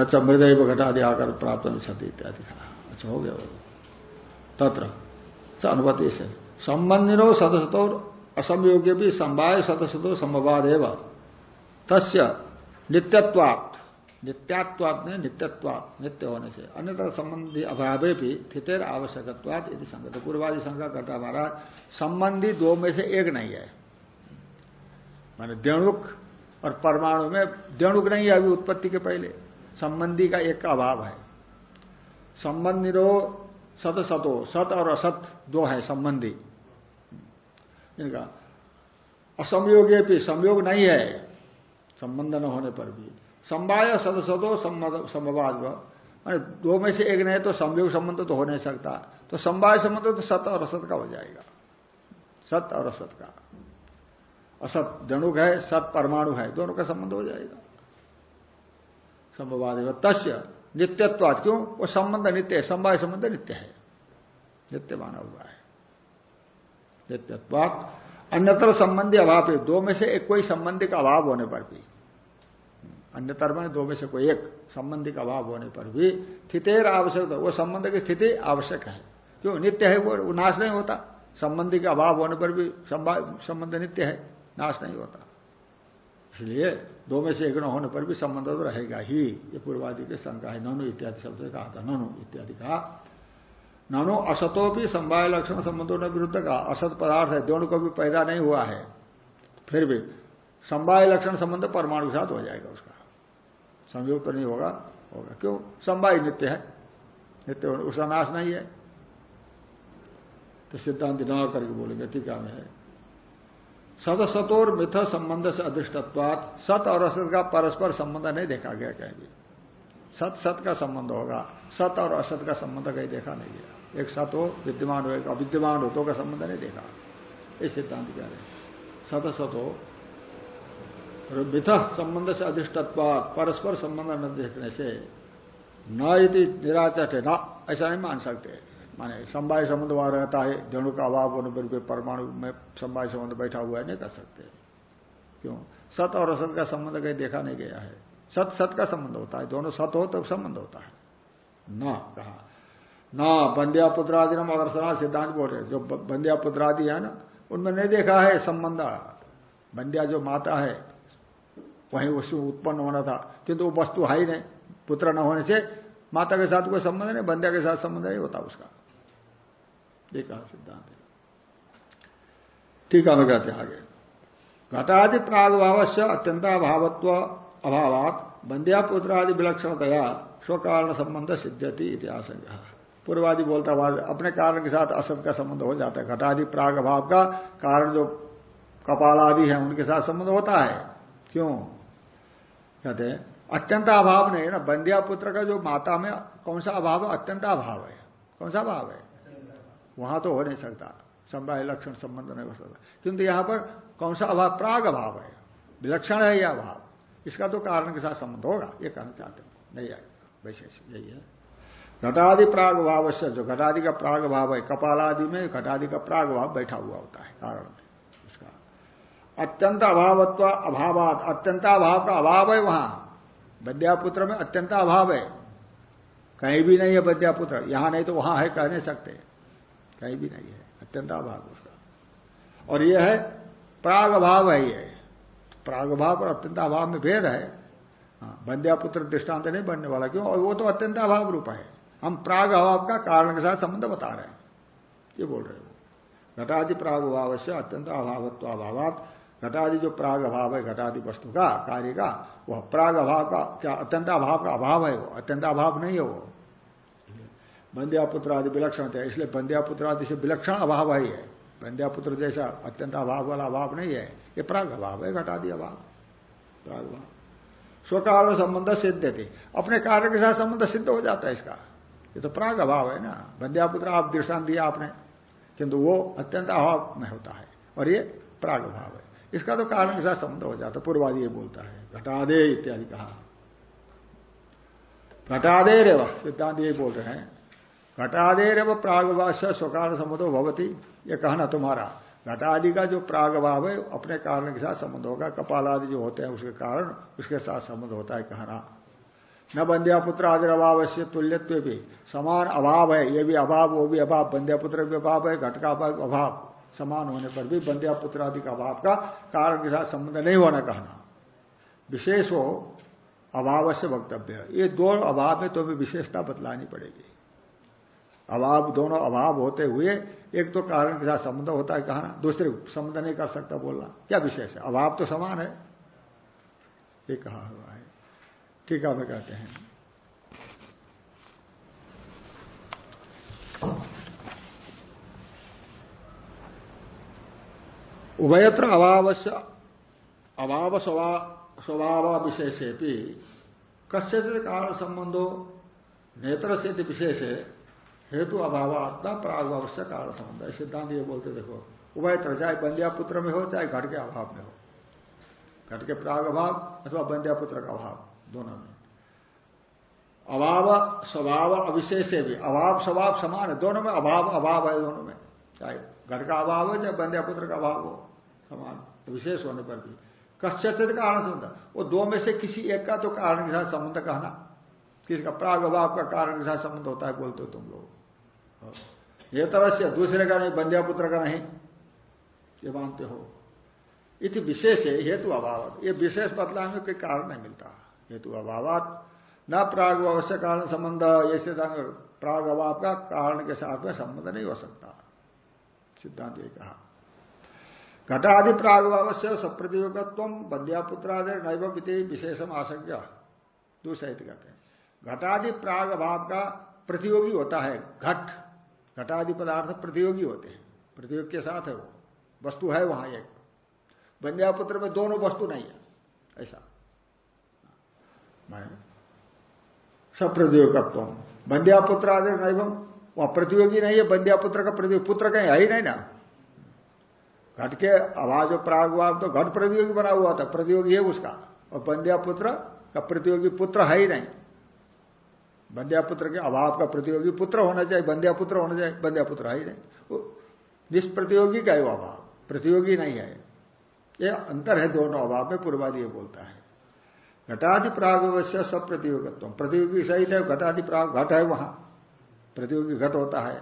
नच मृदय घटादि आकर प्राप्त अनुसति इत्यादि कहा। अच्छा हो गया। तत्र अनुपति से। संबंधिनो सदसतो असमयोग्य भी संवाय सदसतो समवाद एवं। तस्य नित्यत्वात् नित्यात्वाद ने नित्यत्वाद नित्य होने से। अन्यथा संबंधी अभावे भी स्थितिर आवश्यकत्वाद यदि संगत। पूर्वादि शंका करता महाराज, संबंधी दो में से एक नहीं है। माने देणुक और परमाणु में देणुक नहीं है अभी उत्पत्ति के पहले। संबंधी का एक का अभाव है। संबंधी रो सत सतो सत और असत दो है संबंधी। इनका असंयोगे भी संयोग नहीं है। संबंध न होने पर भी। संवाय सदसदो समवाद दो में से एक नहीं तो संयोग संबंध तो हो नहीं सकता। तो संवाय संबंध तो सत और असत का हो जाएगा। सत और असत का। असत जणुक है, सत परमाणु है। दोनों का संबंध हो जाएगा। संभवाद तस्य नित्यत्वाद क्यों? वो संबंध नित्य है। संवाय संबंध नित्य है। नित्य माना हुआ है। नित्यत्वाद अन्यत्र संबंधी अभाव है दो में से एक कोई संबंधी का अभाव होने पर भी। अन्य में दो में से कोई एक संबंधी का अभाव होने पर भी, स्थितेर आवश्यक वो संबंध की स्थिति आवश्यक है। क्यों? नित्य है वो नाश नहीं होता। संबंधी का अभाव होने पर भी संबंध नित्य है, नाश नहीं होता। इसलिए दो में से एक न होने पर भी संबंध तो रहेगा ही। ये पूर्वादि के शंका है। ननु इत्यादि शब्द कहा था। ननु इत्यादि कहा ननु असतो भी संवाय लक्षण संबंधों ने विरुद्ध का असत पदार्थ है, दोनों को भी पैदा नहीं हुआ है। फिर भी संवाय लक्षण संबंध परमाणु के साथ हो जाएगा उसका। संयोग तो नहीं होगा होगा। क्यों? संवाय नित्य है। नित्य उसका नाश नहीं है। तो सिद्धांत न करके बोलेंगे टीका में है। सतसतोर मिथ संबंध से अदृष्टत्वात। सत और असत का परस्पर संबंध नहीं देखा गया कहीं भी। सत सत का संबंध होगा। सत और असत का संबंध कहीं देखा नहीं गया। एक सत हो विद्यमान हो, एक अविद्यमान हो तो का संबंध नहीं देखा। ये सिद्धांत कह रहे सत सत हो मिथ संबंध से अधिष्ठत्वाद परस्पर संबंध न देखने से न यदि निराचट है न, ऐसा नहीं मान सकते। माने संवाय संबंध वहाँ रहता है जणु का अभाव होने पर कोई परमाणु में संवाय संबंध बैठा हुआ है, नहीं कर सकते। क्यों? सत और असत का संबंध कहीं देखा नहीं गया है। सत सत का संबंध होता है, दोनों सत हो तो संबंध होता है। न कहा। न बंदिया पुत्रादि नम अदर्शना सिद्धांत बोल रहे जो बंदिया पुत्रादि है ना, उनमें नहीं देखा है संबंध। बंदिया जो माता है, वहीं वस्तु उत्पन्न होना था। किंतु वो वस्तु है ही नहीं, पुत्र न होने से माता के साथ कोई संबंध नहीं, बंध्या के साथ संबंध नहीं होता उसका। ये कहा सिद्धांत है। ठीक है कहते आगे। घटादि प्रागभाव से अत्यंताभावत्व अभावात बंध्या पुत्र आदि विलक्षणतया स्वकारण संबंध सिद्धति इतिहास पूर्वादि बोलता हुआ अपने कारण के साथ असत का संबंध हो जाता है। घटादि प्राग अभाव का कारण जो कपाल आदि है, उनके साथ संबंध होता है। क्यों? कहते हैं, अत्यंत अभाव नहीं है ना। बंदिया पुत्र का जो माता में कौन सा अभाव है? अत्यंत अभाव है। कौन सा अभाव है? वहाँ तो हो नहीं सकता। संवाह लक्षण संबंध नहीं हो सकता। किंतु यहाँ पर कौन सा अभाव? प्राग अभाव है। विलक्षण है यह अभाव। इसका तो कारण के साथ संबंध होगा, ये कहना चाहते हैं। नहीं आएगा वैसे यही है। घटादि प्राग भाव से जो घटादि का प्राग भाव है कपालादि में घटादि का प्राग भाव बैठा हुआ होता है कारण में इसका। अत्यंत अभावत्व अभावात अत्यंताभाव का अभाव है वहाँ। विद्यापुत्र में अत्यंत अभाव है। कहीं भी नहीं है विद्यापुत्र यहाँ नहीं तो वहाँ है कह नहीं सकते। कहीं भी नहीं है अत्यंत अभाव उसका। और यह है प्राग अभाव है ये। प्राग भाव और अत्यंत अभाव में भेद है। बंध्यापुत्र हाँ, दृष्टांत नहीं बनने वाला क्यों? और वो तो अत्यंत अभाव रूप है। हम प्राग अभाव का कारण के साथ संबंध बता रहे हैं। ये बोल रहे हो। घटादि प्राग अभाव से अत्यंत अभावत्व अभाव घटादि जो प्राग अभाव है, घटादि वस्तु का, कार्य का, वह प्राग अभाव का, क्या अत्यंत अभाव का अभाव है वो? अत्यंत अभाव नहीं है वो। बंध्यापुत्र आदि विलक्षण थे, इसलिए बंध्यापुत्र आदि से विलक्षण अभाव है बंध्यापुत्र जैसा अत्यंत अभाव वाला अभाव नहीं है। ये प्राग अभाव है, घटादि अभाव। प्राग अभाव। स्वकारण संबंध सिद्ध थे। अपने कार्य के साथ संबंध सिद्ध हो जाता है इसका। ये तो प्राग अभाव है ना। बंध्यापुत्र आप दृष्टान दिया आपने, किंतु वो अत्यंत अभाव में होता है, और ये प्राग अभाव है। इसका तो कारण के साथ संबंध हो जाता पूर्वादि ये बोलता है, घटादे इत्यादि कहा। घटादे रेव, सिद्धांत ये बोल रहे हैं, घटादे रेव प्रागभाष स्वकारण संबंधो भवती, ये कहना तुम्हारा। घटादि का जो प्राग प्रागभाव है, अपने कारण के साथ संबंध होगा कपाल आदि जो होते हैं, उसके कारण, उसके साथ संबंध होता है कहना। न बंध्या पुत्र अभाव से तुल्यत्व भी समान अभाव है, ये भी अभाव, वो भी अभाव। बंध्या पुत्र भी अभाव है, घट का अभाव समान होने पर भी बंध्या पुत्र आदि का अभाव का कारण के साथ संबंध नहीं होना कहना। विशेष हो अभाव से वक्तव्य ये दो अभाव में तुम्हें विशेषता बतलानी पड़ेगी। अभाव, दोनों अभाव होते हुए एक तो कारण के साथ संबंध होता है कहना, दूसरे संबंध नहीं कर सकता बोलना। क्या विशेष है? अभाव तो समान है। ये कहा हुआ है। टीका में कहते हैं। उभयत्र अभाव अभाव स्वभाव विशेषे भी कारण संबंधो नेत्र से विशेष हेतु अभाव आत्मा प्रागभाव से कारण संबंध है सिद्धांत ये बोलते देखो, उभयत्र चाहे बंध्या पुत्र में हो, चाहे घट के अभाव में हो। घट के प्राग अभाव अथवा बंध्या पुत्र का अभाव। दोनों में। अभाव, स्वभाव, अविशेष है भी। अभाव, स्वभाव समान है, दोनों में अभाव अभाव है दोनों में। चाहे घर का अभाव हो, चाहे बंध्या पुत्र का अभाव हो, समान विशेष होने पर भी। कश्चित कारण संबंध वो दो में से किसी एक का तो कारण के साथ संबंध कहना। किसी का प्राग अभाव का कारण के साथ संबंध होता है, बोलते हो तुम लोग। ये तरह से दूसरे का नहीं बंध्या पुत्र का नहीं। ये मानते हो। इति विशेष है, हेतु अभाव। ये विशेष बदलाव में कोई कारण नहीं मिलता। हेतु अभाव न प्राग अवश्य कारण संबंध, ऐसे प्राग अभाव का कारण के साथ में संबंध नहीं हो सकता। सिद्धांत ये कहा। घटादि प्राग अवश्य सप्रतियोगत्व बंध्यापुत्रादि नैव विशेषम आशंका दूसरे कहते हैं। घटादि प्राग अभाव का प्रतियोगी होता है, घट। घटादि पदार्थ प्रतियोगी होते हैं। प्रतियोग के साथ है वो। वस्तु है वहाँ एक। बंध्यापुत्र में दोनों वस्तु नहीं है। ऐसा। सप्रतियोगत्व बंध्या पुत्र आदि नहीं वहाँ प्रतियोगी नहीं है बंध्या पुत्र का प्रतियोगी, पुत्र कहीं है ही नहीं ना। घट के आवाज़ और हुआ तो घट प्रतियोगी बना हुआ था, प्रतियोगी है उसका। और बंध्या पुत्र का प्रतियोगी पुत्र है ही नहीं। बंध्या पुत्र के अभाव का प्रतियोगी पुत्र होना चाहिए बंध्या पुत्र होना चाहिए बंध्या पुत्र है ही नहीं। निष्प्रतियोगी का है वो अभाव, प्रतियोगी नहीं है। ये अंतर है दोनों अभाव में, पूर्वादि बोलता है। घटादि प्रागवश्य सब प्रतियोगित्व प्रतियोगी सही है घटाधि प्राग घट है वहाँ। प्रतियोगी घट होता है।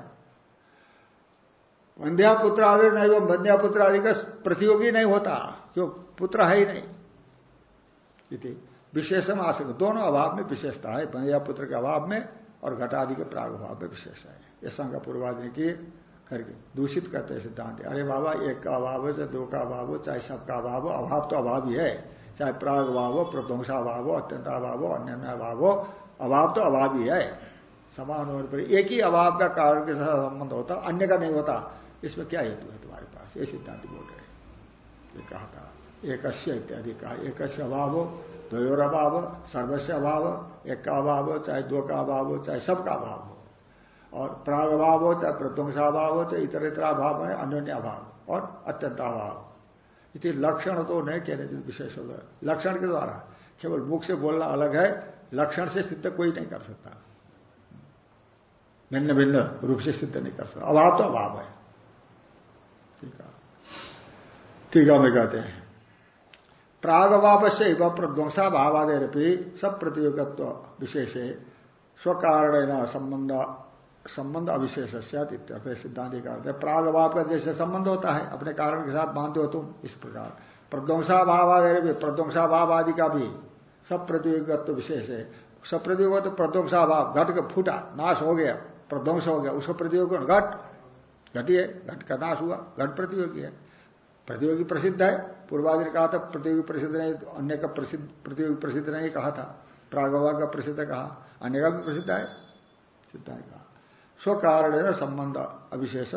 बंध्या पुत्र आदि नहीं, वो बंध्या पुत्र आदि का प्रतियोगी नहीं होता, जो पुत्र है ही नहीं। विशेषम आशक दोनों अभाव में विशेषता है बंध्या पुत्र के अभाव में और घटादि के प्राग अभाव में विशेष है। यह शंका पूर्वादि की करके दूषित करते हैं सिद्धांत। अरे बाबा, एक का अभाव हो चाहे दो का अभाव हो, चाहे सबका अभाव हो, अभाव तो अभाव ही है। चाहे प्राग भाव हो प्रध्वंसाभाव हो अत्यंताभाव हो अन्य अभाव हो अभाव तो अभाव ही है। समान होने पर एक ही अभाव का कारण के साथ संबंध होता, अन्य का नहीं होता। इसमें क्या हेतु है तुम्हारे पास? ये सिद्धांत बोल रहे हैं। ये कहा था एक इत्यादि कहा एक अभाव हो द्वयोर अभाव सर्वस्व अभाव एक का अभाव हो चाहे दो का अभाव हो चाहे सबका अभाव हो। और प्राग अभाव हो चाहे प्रध्वंसाभाव हो चाहे इतर इतर अभाव है, अन्योन्य अभाव और अत्यंत अभाव। इति लक्षण तो नहीं कहने विशेष होगा लक्षण के द्वारा। केवल मुख से बोलना अलग है, लक्षण से सिद्ध कोई नहीं कर सकता। भिन्न भिन्न रूप से सिद्ध नहीं कर सकता। अभाव तो अभाव है। ठीक है। ठीक है, मैं कहते हैं। प्रागभाव से वह प्रध्वंसा भावादेरपी सब प्रतियोगित्व विशेष स्वकारण संबंध संबंध अविशेष इत्यर्थ सिद्धांत का प्रागभाव का जैसे संबंध होता है, अपने कारण के साथ मानते हो तुम, इस प्रकार। प्रध्वंसा भाव आदि प्रध्वंसा भाव आदि का भी सब प्रतियोगित्व विशेष है। सब प्रतियोग तो प्रध्वंसा भाव घट का फूटा, नाश हो गया, प्रध्वंस हो गया, उसका प्रतियोग घट। घटी है घट का नाश हुआ, घट प्रतियोगी है। प्रतियोगी प्रसिद्ध है, पूर्वादि ने कहा था, प्रतियोगी प्रसिद्ध नहीं अन्य का प्रसिद्ध, प्रतियोगी प्रसिद्ध नहीं कहा था। प्रागवा का प्रसिद्ध कहा, अन्य का भी प्रसिद्ध है, सिद्धांत कहा। स्व कारण संबंध अविशेष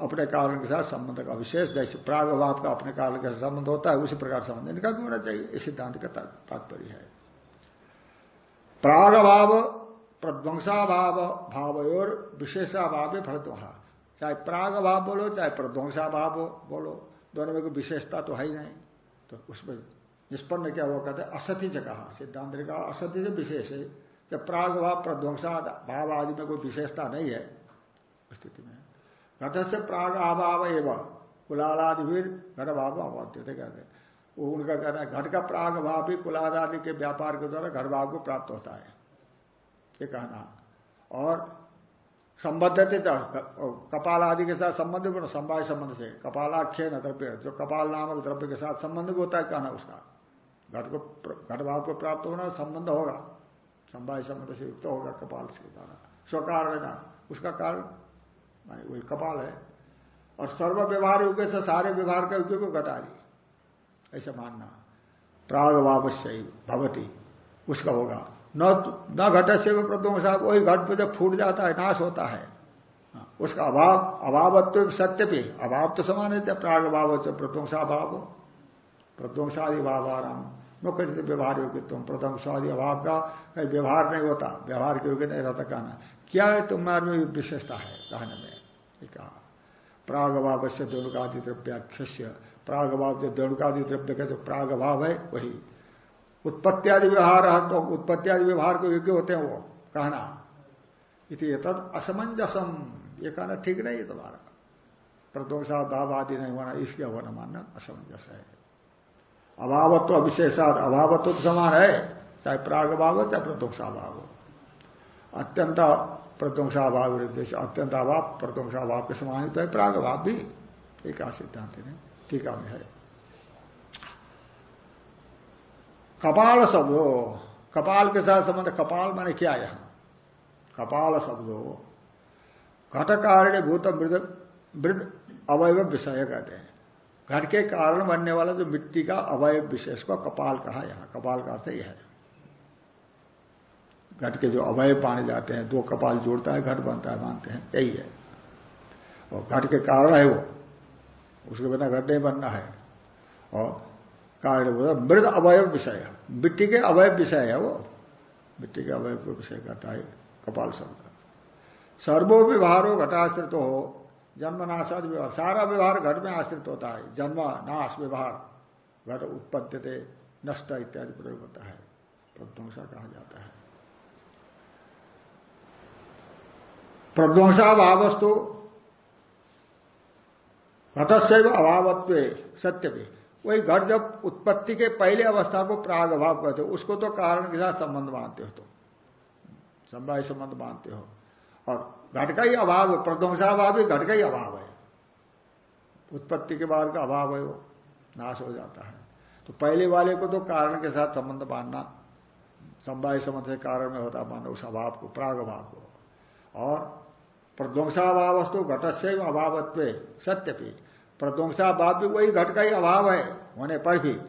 अपने कारण के साथ संबंध का विशेष जैसे प्रागभाव का अपने कारण के साथ संबंध होता है, उसी प्रकार संबंध इनका भी होना चाहिए। इस सिद्धांत का तात्पर्य है। प्रागभाव, प्रध्वंसाभाव भाव और विशेषाभाव फलत्व चाहे प्राग भाव बोलो, चाहे प्रध्वंसा भाव बोलो, दोनों में कोई विशेषता तो है ही नहीं। तो उसमें निष्पन्न क्या हुआ? कहते असत्य से कहा सिद्धांत ने कहा असत्य से विशेष है। जब प्राग भाव प्रध्वंसा भाव आदि में कोई विशेषता नहीं है, स्थिति में। घट से प्राग अभाव एवं कुलालादि भी घट भाव थे कहते वो उनका कहना है, घट का प्राग भाव भी कुलादादि के व्यापार के द्वारा घट भाव को प्राप्त होता है। ये कहना। और संबद्ध थे कपाल आदि के साथ संबंध को संवाय संबंध से कपालाख्य न द्रव्य, जो कपाल नामक द्रव्य के साथ संबंध होता है, कहना उसका। घट को घट भाव को प्राप्त होना, संबंध होगा। संवाय संबंध से युक्त होगा कपाल से द्वारा स्वकार ना उसका कारण वही कपाल है। और सर्व व्यवहार युग से सारे व्यवहार का युग को घटा दी ऐसे मानना। प्राग वावश्य भवती उसका होगा। न न घट से प्रध्वंसा वही घट पे जब फूट जाता है नाश होता है। हाँ, उसका अभाव अभावत्व सत्य पे अभाव तो समान है प्राग भाव प्रध्वंसा भाव प्रध्वंसादि भावाराम मुख्य व्यवहार योग्य तुम प्रध्वंसादि अभाव का कहीं व्यवहार नहीं होता, व्यवहार के योग्य नहीं रहता कहना। क्या है तुम्हारे में विशेषता है? कहने में कहा। प्राग प्रागभाव से द्रव्य द्रव्याख्य प्रागभाव जो द्रव्यकादि द्रव्य का जो प्रागभाव है, वही। उत्पत्ति आदि व्यवहार तो उत्पत्ति आदि व्यवहार को योग्य होते हैं वो, कहना। इति तद असमंजसम। ये कहना ठीक नहीं है तुम्हारा। प्रदोषा भाव आदि नहीं होना इसके होना मानना असमंजस है। अभावत्व अविशेषात अभावत्व तो समान है। चाहे प्राग भाव हो, चाहे प्रदोषाभाव हो। अत्यंत प्रध्वंसाभाव जैसे अत्यंत अभाव प्रध्वंसाभाव के समान ही तो है प्राग भाव भी। एक सिद्धांत ने टीका में है। कपाल शब्दो, कपाल के साथ संबंध, कपाल माने क्या यहाँ? कपाल शब्दो घट कारण भूत मृद मृद अवयव विषय कहते हैं। घट के कारण बनने वाला जो मिट्टी का अवयव विशेष को कपाल कहा यहाँ। कपाल का अर्थ यह है। घट के जो अवय पाने जाते हैं, दो कपाल जोड़ता है घट बनता है, मानते हैं। यही है। और घट के कारण है वो। उसके बिना घट नहीं बनना है। और कारण मृद अवय विषय। है मिट्टी के अवय विषय है वो। मिट्टी के अवयव को विषय कहता है कपाल शब्द। सर्वो व्यवहारो घटाश्रित हो। जन्म नाशाद व्यवहार। सारा व्यवहार घट में आश्रित होता है। जन्म, नाश, व्यवहार घट उत्पत्ति, नष्ट इत्यादि प्रयोग होता है। प्रध्वंसा कहा जाता है। प्रध्वंसा भावस्तु घटस्य अभावत्व सत्य भी वही घट जब उत्पत्ति के पहले अवस्था को प्राग अभाव कहते हो, उसको तो कारण के साथ संबंध मानते हो तो संवाय संबंध मानते हो। और घट का ही अभाव है, प्रध्वंसाभाव भी घट का ही अभाव है। उत्पत्ति के बाद का अभाव है वो, नाश हो जाता है। तो पहले वाले को तो कारण के साथ संबंध बांधना संवाय संबंध से कारण में होता मानना उस अभाव को प्राग अभाव को। और प्रध्वंसाभाव वस्तु घट से अभावत्व सत्यपी प्रध्वंसा भाव भी वही घट का ही अभाव है, होने पर भी।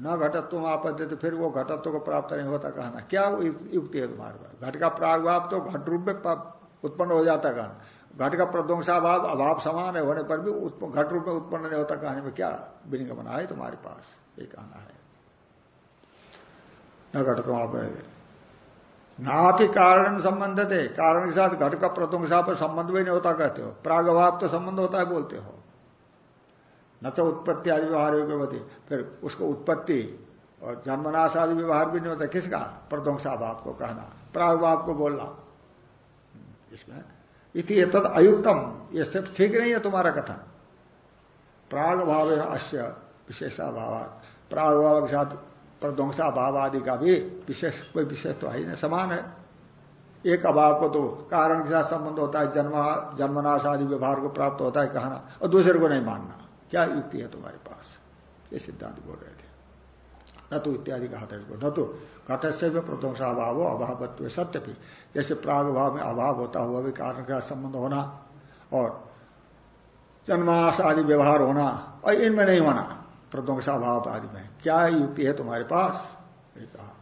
न घटत्व आपत्ति तो फिर वो घटत्व को प्राप्त नहीं होता कहना। क्या युक्ति है तुम्हारे पास? घट का प्रागभाव तो घट रूप में उत्पन्न हो जाता कहना। घट का प्रध्वंसाभाव अभाव समान है होने पर भी घट रूप में उत्पन्न नहीं होता कहने में क्या बना है तुम्हारे पास? ये कहना है। न घटत्व आप ना भी कारण संबंध थे कारण के साथ घट का प्रध्वंसा पर संबंध भी नहीं होता कहते हो। प्रागभाव तो संबंध होता है बोलते हो। न तो उत्पत्ति आदि व्यवहार योग्य होती, फिर उसको उत्पत्ति और जन्मनाश आदि व्यवहार भी नहीं होता। किसका? प्रध्वंसाभाव को कहना प्रागभाव को बोलना। इसमें इति तद अयुक्तम। ये सब ठीक नहीं है तुम्हारा कथन। प्राग भाव अश्य विशेषाभाव प्राग भाव के साथ प्रध्वंसाभाव आदि का भी विशेष, कोई विशेष तो है नहीं, समान है। एक अभाव को तो कारण के साथ संबंध होता है, जन्म, जन्मनाश आदि व्यवहार को प्राप्त होता है कहना, और दूसरे को नहीं मानना। क्या युक्ति है तुम्हारे पास? ये सिद्धांत बोल रहे थे। न तो इत्यादि कहा था इसको न तो घट से भी प्रध्वंसा अभाव हो अभावत्व सत्य भी। जैसे प्राग भाव में अभाव होता हुआ भी कारण का संबंध होना और जन्माश आदि व्यवहार होना और इनमें नहीं होना प्रध्वंसा भाव आदि में। क्या युक्ति है तुम्हारे पास? ये कहा।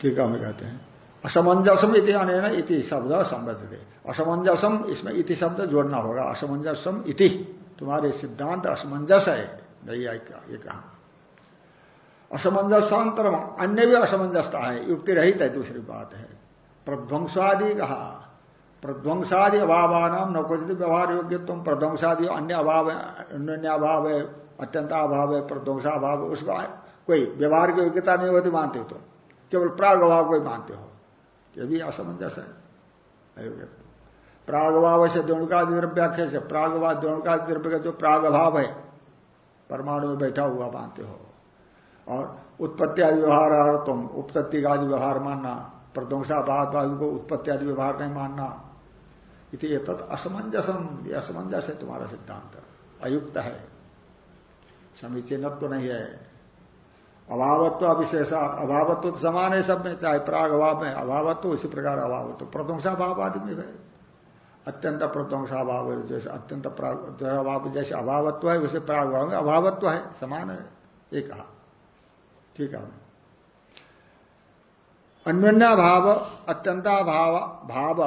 ठीक है, हमें कहते हैं। असमंजसम इति अनेन इति शब्द संबद्ध थे। असमंजसम इसमें इति शब्द जोड़ना होगा। असमंजसम इति। तुम्हारे सिद्धांत असमंजस है, नैया ये कहा। असमंजसांतर अन्य भी असमंजसता है, युक्ति रहित है, दूसरी बात है। प्रध्वंसादि कहा, प्रध्वंसादि अभावान न कुछ व्यवहार योग्य तुम प्रध्वंसादि अन्य अभाव है अन्य अभाव है अत्यंत अभाव है प्रध्वंसा अभाव उसका कोई व्यवहार की योग्यता नहीं होती, मानते हो तुम। केवल प्राग अभाव को ही मानते हो। ये भी असमंजस है प्रागभाव से द्रोणकादि द्रव्याख्या से प्रागभाव द्रोणकादि द्रव्य का जो प्रागभाव है, परमाणु में बैठा हुआ मानते हो। और उत्पत्ति आदि व्यवहार तुम उत्पत्ति का आदि व्यवहार मानना प्रध्वंसा बाद को उत्पत्ति आदि व्यवहार नहीं मानना, इति तत् असमंजसम। ये असमंजस है तुम्हारा सिद्धांत। अयुक्त है। समीचीनत्व तो नहीं है। अभावत्व अविशेषा, अभावत्व तो समान है सब में, चाहे प्राग अभाव में, अभावत्व इसी प्रकार अभावत्व। प्रध्वंसा भाव आदि में है। अत्यंत प्रध्वंसा भाव है, जैसे अत्यंत अभाव, जैसे अभावत्व है, वैसे प्राग भाव में अभावत्व है, समान है ये कहा ठीक है। अन्य भाव अत्यंता भाव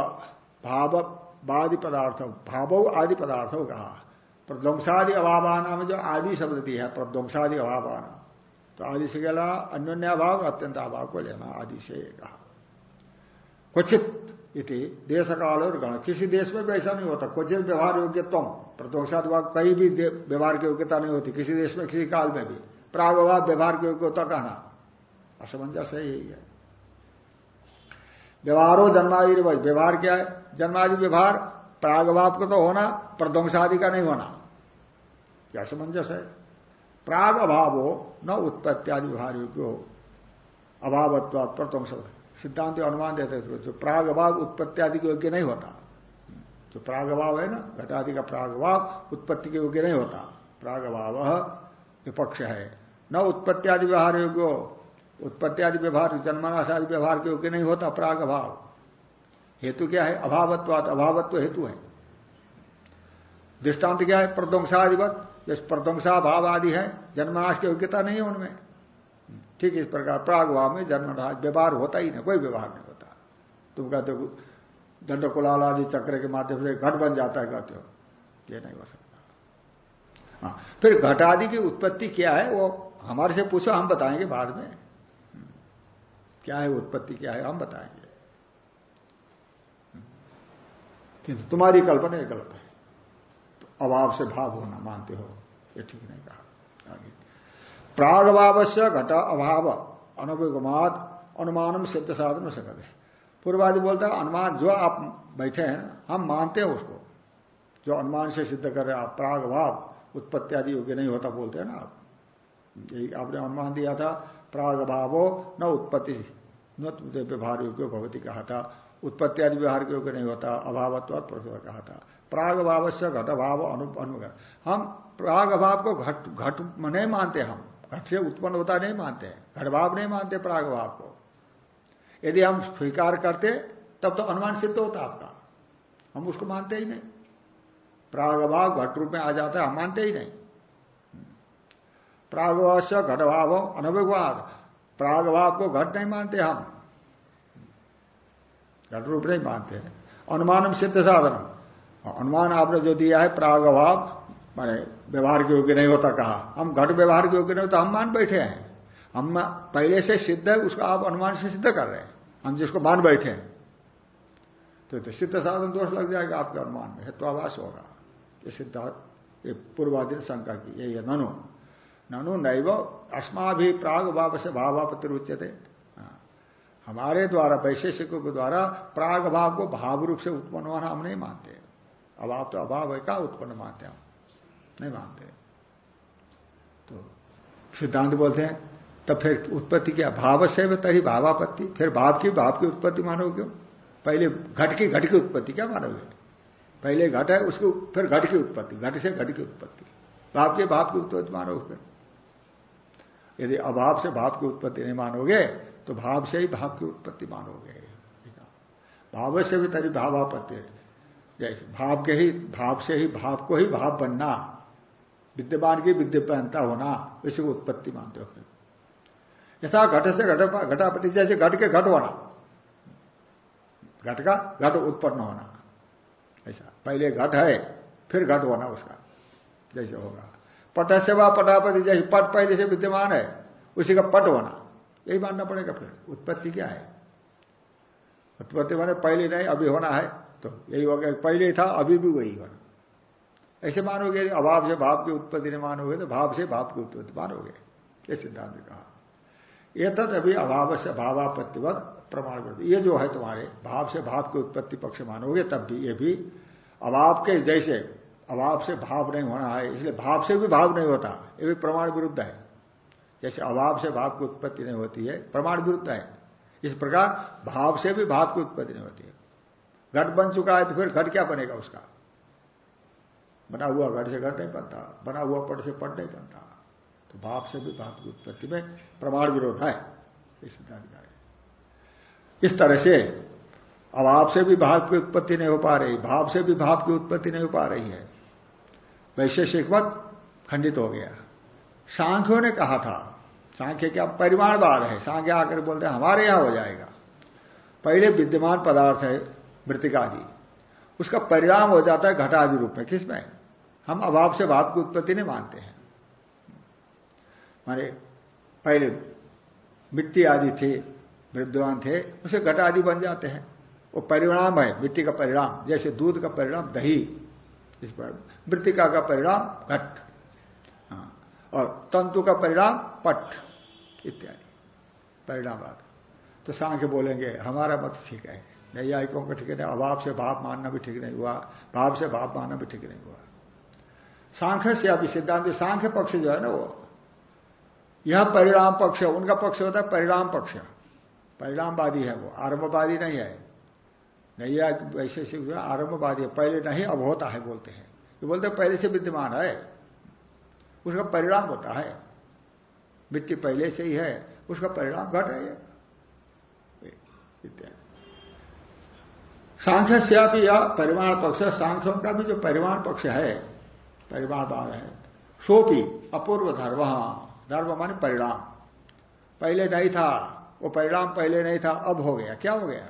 भाव वादि पदार्थ, भाव आदि पदार्थ कहा प्रध्वंसादि अभावाना में जो आदि शब्द दिया है प्रध्वंसादि अभावाना। तो आदि से कहला अन्योन्या भाव अत्यंत अभाव को लेना आदि से कहा। क्वचित इति देश काल और गण। किसी देश में भी ऐसा नहीं होता। क्वचित व्यवहार योग्यत्व प्रदोषाद भाव कहीं भी व्यवहार की योग्यता नहीं होती। किसी देश में, किसी काल में भी। प्रागभाव व्यवहार की योग्यता कहना। असमंजस है, यही है। व्यवहारो जन्मादि व्यवहार क्या है? जन्मादि व्यवहार प्रागभाव का तो होना प्रध्वंसादि का नहीं होना। क्या असमंजस है। प्राग अभाव हो न उत्पत्ति आदि व्यवहार योग्य। हो अभावत्व प्रत्वंश सिद्धांत अनुमान देते थे जो प्रागभाव उत्पत्ति आदि के योग्य नहीं होता। जो प्रागभाव है ना, घटादि का प्रागभाव उत्पत्ति के योग्य नहीं होता। प्रागभाव विपक्ष है। न उत्पत्ति आदि व्यवहार योग्य उत्पत्ति आदि व्यवहार, जन्मनाश आदि व्यवहार के योग्य नहीं होता प्राग अभाव हेतु क्या है? अभावत्व अभावत्व हेतु है। दृष्टांत क्या है? प्रध्वंसादिवत जैसे प्रध्वंसा भाव आदि है। जन्मनाश की योग्यता नहीं है उनमें। ठीक इस प्रकार प्राग भाव में जन्मनाश व्यवहार होता ही नहीं, कोई व्यवहार नहीं होता। तुम कहते हो दंड कुलाल आदि चक्र के माध्यम से घट बन जाता है, कहते हो। ये नहीं हो सकता। हाँ फिर घट आदि की उत्पत्ति क्या है, वो हमारे से पूछो, हम बताएँगे बाद में। क्या है उत्पत्ति, क्या है, हम बताएँगे। किंतु तुम्हारी कल्पना गलत है। तो अभाव से भाव होना, मानते हो, ये ठीक नहीं कहा। आगे। प्रागभाव से घट अभाव। अनुपगमात अनुमानम सिद्ध साधन सकते पूर्वादि बोलता है, अनुमान जो आप बैठे हैं, हम मानते हैं उसको। जो अनुमान से सिद्ध कर रहे हैं, आप प्राग भाव उत्पत्ति आदि योग्य नहीं होता बोलते हैं ना आप। यही आपने अनुमान दिया था प्राग भावो न उत्पत्ति, न व्यवहार योग्य भगवती कहा था। उत्पत्ति आदि व्यवहार के योग्य नहीं होता, अभावत्व कहा था। प्राग भाव से घट भाव अनुगत हम प्राग भाव को घट घट नहीं मानते हम। घट से उत्पन्न होता नहीं मानते घटभाव नहीं मानते प्राग भाव को। यदि हम स्वीकार करते, तब तो अनुमान सिद्ध होता आपका। हम उसको मानते ही नहीं। प्राग भाव घट रूप में आ जाता है, हम मानते ही नहीं। प्रागभाव से घट भाव अनुभवाद प्राग भाव को घट नहीं मानते हम। घट रूप नहीं मानते। अनुमानम सिद्ध साधनम। अनुमान आपने जो दिया है प्राग अभाव माने व्यवहार के योग्य नहीं होता कहा। हम घट व्यवहार के योग्य नहीं होता हम मान बैठे हैं। हम पहले से सिद्ध है उसको आप अनुमान से सिद्ध कर रहे हैं। हम जिसको मान बैठे हैं। तो, तो सिद्ध साधन दोष लग जाएगा आपके अनुमान में हेत्वाभाष होगा। ये सिद्धार्थ ये पूर्वाधि ने शंका की यही है ननु। ननु नैव अस्मा भी प्राग भाव से भावापत्र उच्चते हाँ। हमारे द्वारा वैशेषिकों के द्वारा प्राग भाव को भाव रूप से उत्पन्न होना हम नहीं मानते। अभाव तो अभाव है का उत्पन्न मानते हम? नहीं मानते। तो सिद्धांत बोलते हैं तो फिर उत्पत्ति क्या? भाव से तरी भावापत्ति, फिर भाव की भाव की उत्पत्ति मानोगे पहले घट की घट की उत्पत्ति क्या मानोगे? पहले घट है, उसकी फिर घट की उत्पत्ति, घट से घट की उत्पत्ति। भाव के भाव की उत्पत्ति मानोगे फिर। यदि अभाव से भाव की उत्पत्ति नहीं मानोगे तो भाव से ही भाव की उत्पत्ति मानोगे। भाव से भी तरी भावापत्ति जैसे भाव के ही, भाव से ही भाव को ही भाव बनना विद्यमान की विद्यमानता होना इसी को उत्पत्ति मानते हो। यथा घट से घट घटापति जैसे घट के घट होना। घट का घट उत्पन्न होना। ऐसा। पहले घट है, फिर घट होना उसका। जैसे होगा। पट से वह पटापति जैसे पट पहले से विद्यमान है, उसी का पट होना। यही मानना पड़ेगा फिर। उत्पत्ति क्या है? उत्पत्ति माने पहले नहीं, अभी होना है तो यही हो गया। पहले था, अभी भी वही होना। ऐसे मानोगे, अभाव से भाव की उत्पत्ति नहीं मानोगे तो भाव से भाव की उत्पत्ति मानोगे। ये सिद्धांत ने कहा। ये तद अभी अभाव से भावापत्तिवत प्रमाण करते ये जो है तुम्हारे, भाव से भाव की उत्पत्ति पक्ष मानोगे, तब भी ये भी अभाव के जैसे, अभाव से भाव नहीं होना है, इसलिए भाव से भी भाव नहीं होता। ये भी प्रमाण विरुद्ध है। जैसे अभाव से भाव की उत्पत्ति नहीं होती है, प्रमाण विरुद्ध है। इस प्रकार भाव से भी भाव की उत्पत्ति नहीं होती है। घट बन चुका है तो फिर घट क्या बनेगा उसका? बना हुआ घट से घट नहीं बनता, बना हुआ पट से पट नहीं बनता। तो भाव से भी भाव की उत्पत्ति में प्रमाण विरोध है इस तरह से अभाव से भी भाव की उत्पत्ति नहीं हो पा रही भाव से भी भाव की उत्पत्ति नहीं हो पा रही है। वैशेषिक मत खंडित हो गया। सांख्यों ने कहा था, सांख्य क्या परिमाणवाद है, सांख्य आकर बोलते हैं, हमारे यहाँ हो जाएगा। पहले विद्यमान पदार्थ है मृतिकादि उसका परिणाम हो जाता है घटादि रूप में, किसमें? हम अभाव से भाव की उत्पत्ति नहीं मानते हैं। माने पहले मिट्टी आदि थे विद्वान थे उसे घट आदि बन जाते हैं। वो परिणाम है मिट्टी का परिणाम। जैसे दूध का परिणाम दही इस पर मृतिका का परिणाम घट हाँ, और तंतु का परिणाम पट इत्यादि। परिणाम आदि। तो सांख्य बोलेंगे हमारा मत ठीक है। नैयायिकों का ठीक नहीं अभाव से भाव मानना भी ठीक नहीं हुआ भाव से भाव मानना भी ठीक नहीं हुआ। सांख्य से अभी सिद्धांत सांख्य पक्ष जो है ना वो। यह परिणाम पक्ष है, उनका पक्ष होता है परिणाम पक्ष। परिणामवादी है वो, आरंभवादी नहीं है। नैया वैशेषिक आरंभवादी है, पहले नहीं, अब होता है बोलते हैं। ये बोलते पहले से विद्यमान है। उसका परिणाम होता है। मिट्टी पहले से ही है, उसका परिणाम घट है। इत्यादि सांख्य से आप या परिमाण पक्ष, सांख्यों का भी जो परिमाण पक्ष है परिमाण भाग है। सोपी अपूर्व धर्म धर्म माने परिणाम। पहले नहीं था वो परिणाम पहले नहीं था अब हो गया। क्या हो गया?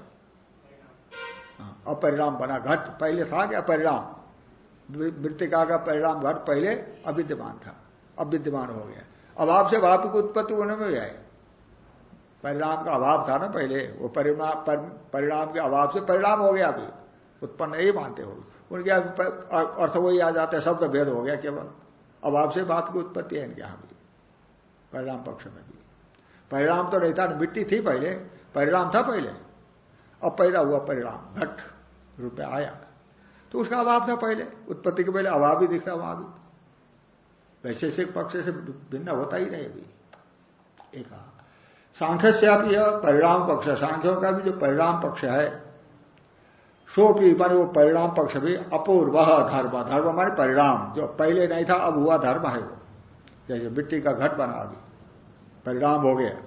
हाँ, अब परिणाम बना घट पहले था क्या परिणाम? मृतिका का परिणाम घट पहले अविद्यमान था अब विद्यमान हो गया। अब आपसे भाव की उत्पत्ति होने में जाए। परिणाम का अभाव था ना पहले वो परिणाम परिणाम के अभाव से परिणाम हो गया अभी। उत्पन्न नहीं मानते हो। उनके अर्थ वही आ जाता जाते शब्द भेद हो गया केवल। अभाव से बात की उत्पत्ति है इनके यहाँ भी, परिणाम पक्ष में भी। परिणाम तो नहीं था, मिट्टी थी पहले, परिणाम था पहले। अब पैदा हुआ परिणाम, घट रूप में आया। तो उसका अभाव था पहले, उत्पत्ति के पहले अभाव भी दिखता वहाँ भी। वैशेषिक पक्ष से भिन्न होता ही नहीं अभी एक सांख्य से आप यह परिणाम पक्ष, सांख्यों का भी जो परिणाम पक्ष है सो भी माने वो परिणाम पक्ष भी अपूर्व धर्म धर्म माने परिणाम। जो पहले नहीं था, अब हुआ धर्म है वो। जैसे मिट्टी का घट बना अभी, परिणाम हो गया।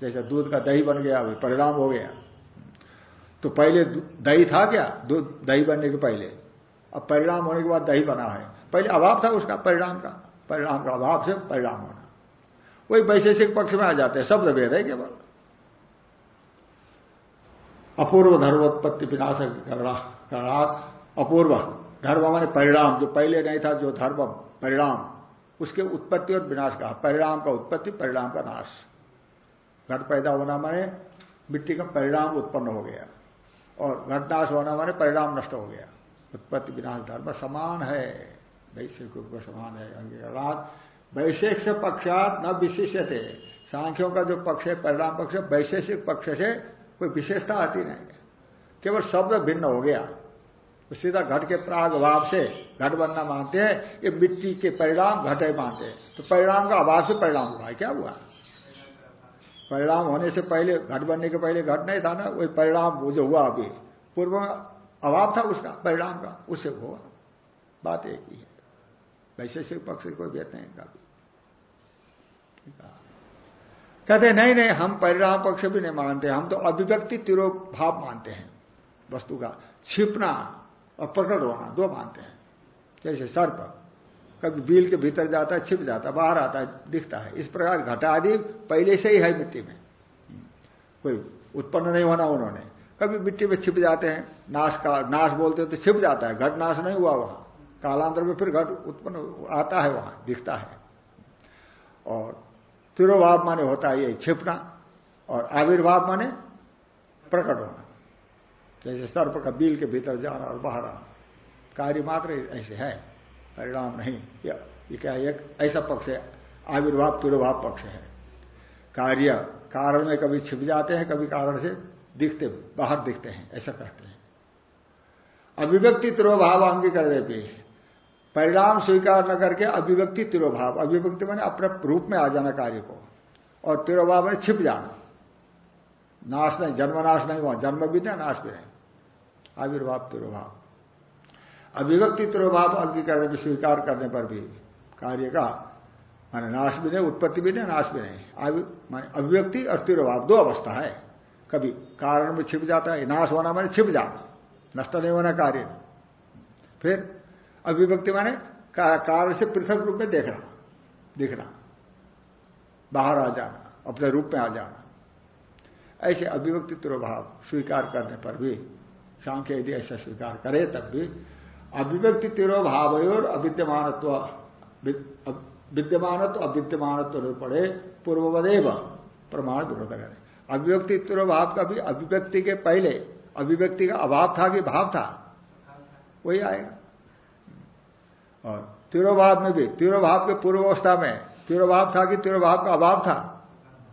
जैसे दूध का दही बन गया, अभी परिणाम हो गया। तो पहले दही था क्या? दूध, दही बनने के पहले। अब परिणाम होने के बाद दही बना है। पहले अभाव था उसका परिणाम का। परिणाम का अभाव से परिणाम होना। वही वैशेषिक पक्ष में आ जाते हैं। शब्द वेद है केवल। अपूर्व धर्मोत्पत्ति विनाश करणात् अपूर्व धर्म माने परिणाम, जो पहले नहीं था, जो धर्म परिणाम, उसके उत्पत्ति और विनाश का, परिणाम का उत्पत्ति, परिणाम का नाश। घट पैदा होना माने मिट्टी का परिणाम उत्पन्न हो गया, और घटनाश होना माने परिणाम नष्ट हो गया। उत्पत्ति, विनाश, धर्म समान है। वैश्विक को समान है अंगीकार वैशेष पक्षात न विशिष्य थे सांख्यों का जो पक्ष है, परिणाम पक्ष वैशेषिक पक्ष से कोई विशेषता आती नहीं केवल शब्द भिन्न हो गया। तो सीधा घट के प्राग अभाव से घट बनना मानते हैं, ये मिट्टी के परिणाम घटे मानते हैं। तो परिणाम का अभाव से परिणाम हुआ है। क्या हुआ? परिणाम होने से पहले, घट बनने के पहले घट नहीं था ना, वही परिणाम वो जो हुआ अभी। पूर्व अभाव था उसका, परिणाम का, उससे हुआ। बात एक ही है। वैशेषिक पक्ष कोई भेद नहीं भी कहते नहीं नहीं, हम परिणाम पक्ष भी नहीं मानते, हम तो अभिव्यक्ति तिरो भाव मानते हैं, वस्तु का। छिपना और प्रकट होना, दो मानते हैं। जैसे सर्प, कभी बील के भीतर जाता है, छिप जाता है, बाहर आता है, दिखता है। इस प्रकार घटा आदि पहले से ही है मिट्टी में। कोई उत्पन्न नहीं होना उन्होंने। कभी मिट्टी में छिप जाते हैं, नाश का, नाश बोलते तो छिप जाता है, घट नाश नहीं हुआ वहाँ। कालांतर में फिर घट उत्पन्न आता है वहाँ, दिखता है। और तिरोभाव माने होता है ये छिपना और आविर्भाव माने प्रकट होना। जैसे सर्प का बील के भीतर जाना और बाहर आना कार्य मात्र ऐसे है, परिणाम नहीं। ये क्या एक ऐसा पक्ष है, आविर्भाव, तिरोभाव पक्ष है। कार्य, कारण में कभी छिप जाते हैं, कभी कारण से दिखते, बाहर दिखते हैं, ऐसा कहते हैं। अभिव्यक्ति तिरोभाव अंगीकरण भी। परिणाम स्वीकार न करके अभिव्यक्ति तिरोभाव। अभिव्यक्ति मैंने अपने रूप में आ जाना कार्य को। और तिरोभाव में छिप जाना। नाश नहीं जन्म नाश नहीं हुआ। जन्म भी नहीं, नाश भी नहीं। आविर्भाव तिरोभाव। अभिव्यक्ति तिरोभाव अंगीकरण में स्वीकार करने पर भी कार्य का माने नाश भी नहीं, उत्पत्ति भी नहीं, नाश भी नहीं। अभिव्यक्ति और तिरोभाव दो अवस्था है। कभी कारण में छिप जाता है, नाश होना माने छिप जाना। नष्ट नहीं होना कार्य। फिर अभिव्यक्ति माने कारण से पृथक रूप में देखना, दिखना। बाहर आ जाना, अपने रूप में आ जाना। ऐसे अभिव्यक्ति तिरोभाव स्वीकार करने पर भी, सांख्य यदि ऐसा स्वीकार करे, तब भी अभिव्यक्ति तिरोभाव और अविद्यमानत्व विद्यमानत्व, अविद्यमानत्व नहीं पड़े, पूर्ववदेव प्रमाण विरोध करें। अभिव्यक्ति तिरोभाव का भी अभिव्यक्ति के पहले, अभिव्यक्ति का अभाव था कि भाव था? वही आएगा। और तिरोभाव में भी, तिरोभाव के पूर्व अवस्था में, तिरोभाव था कि तिरोभाव का अभाव था?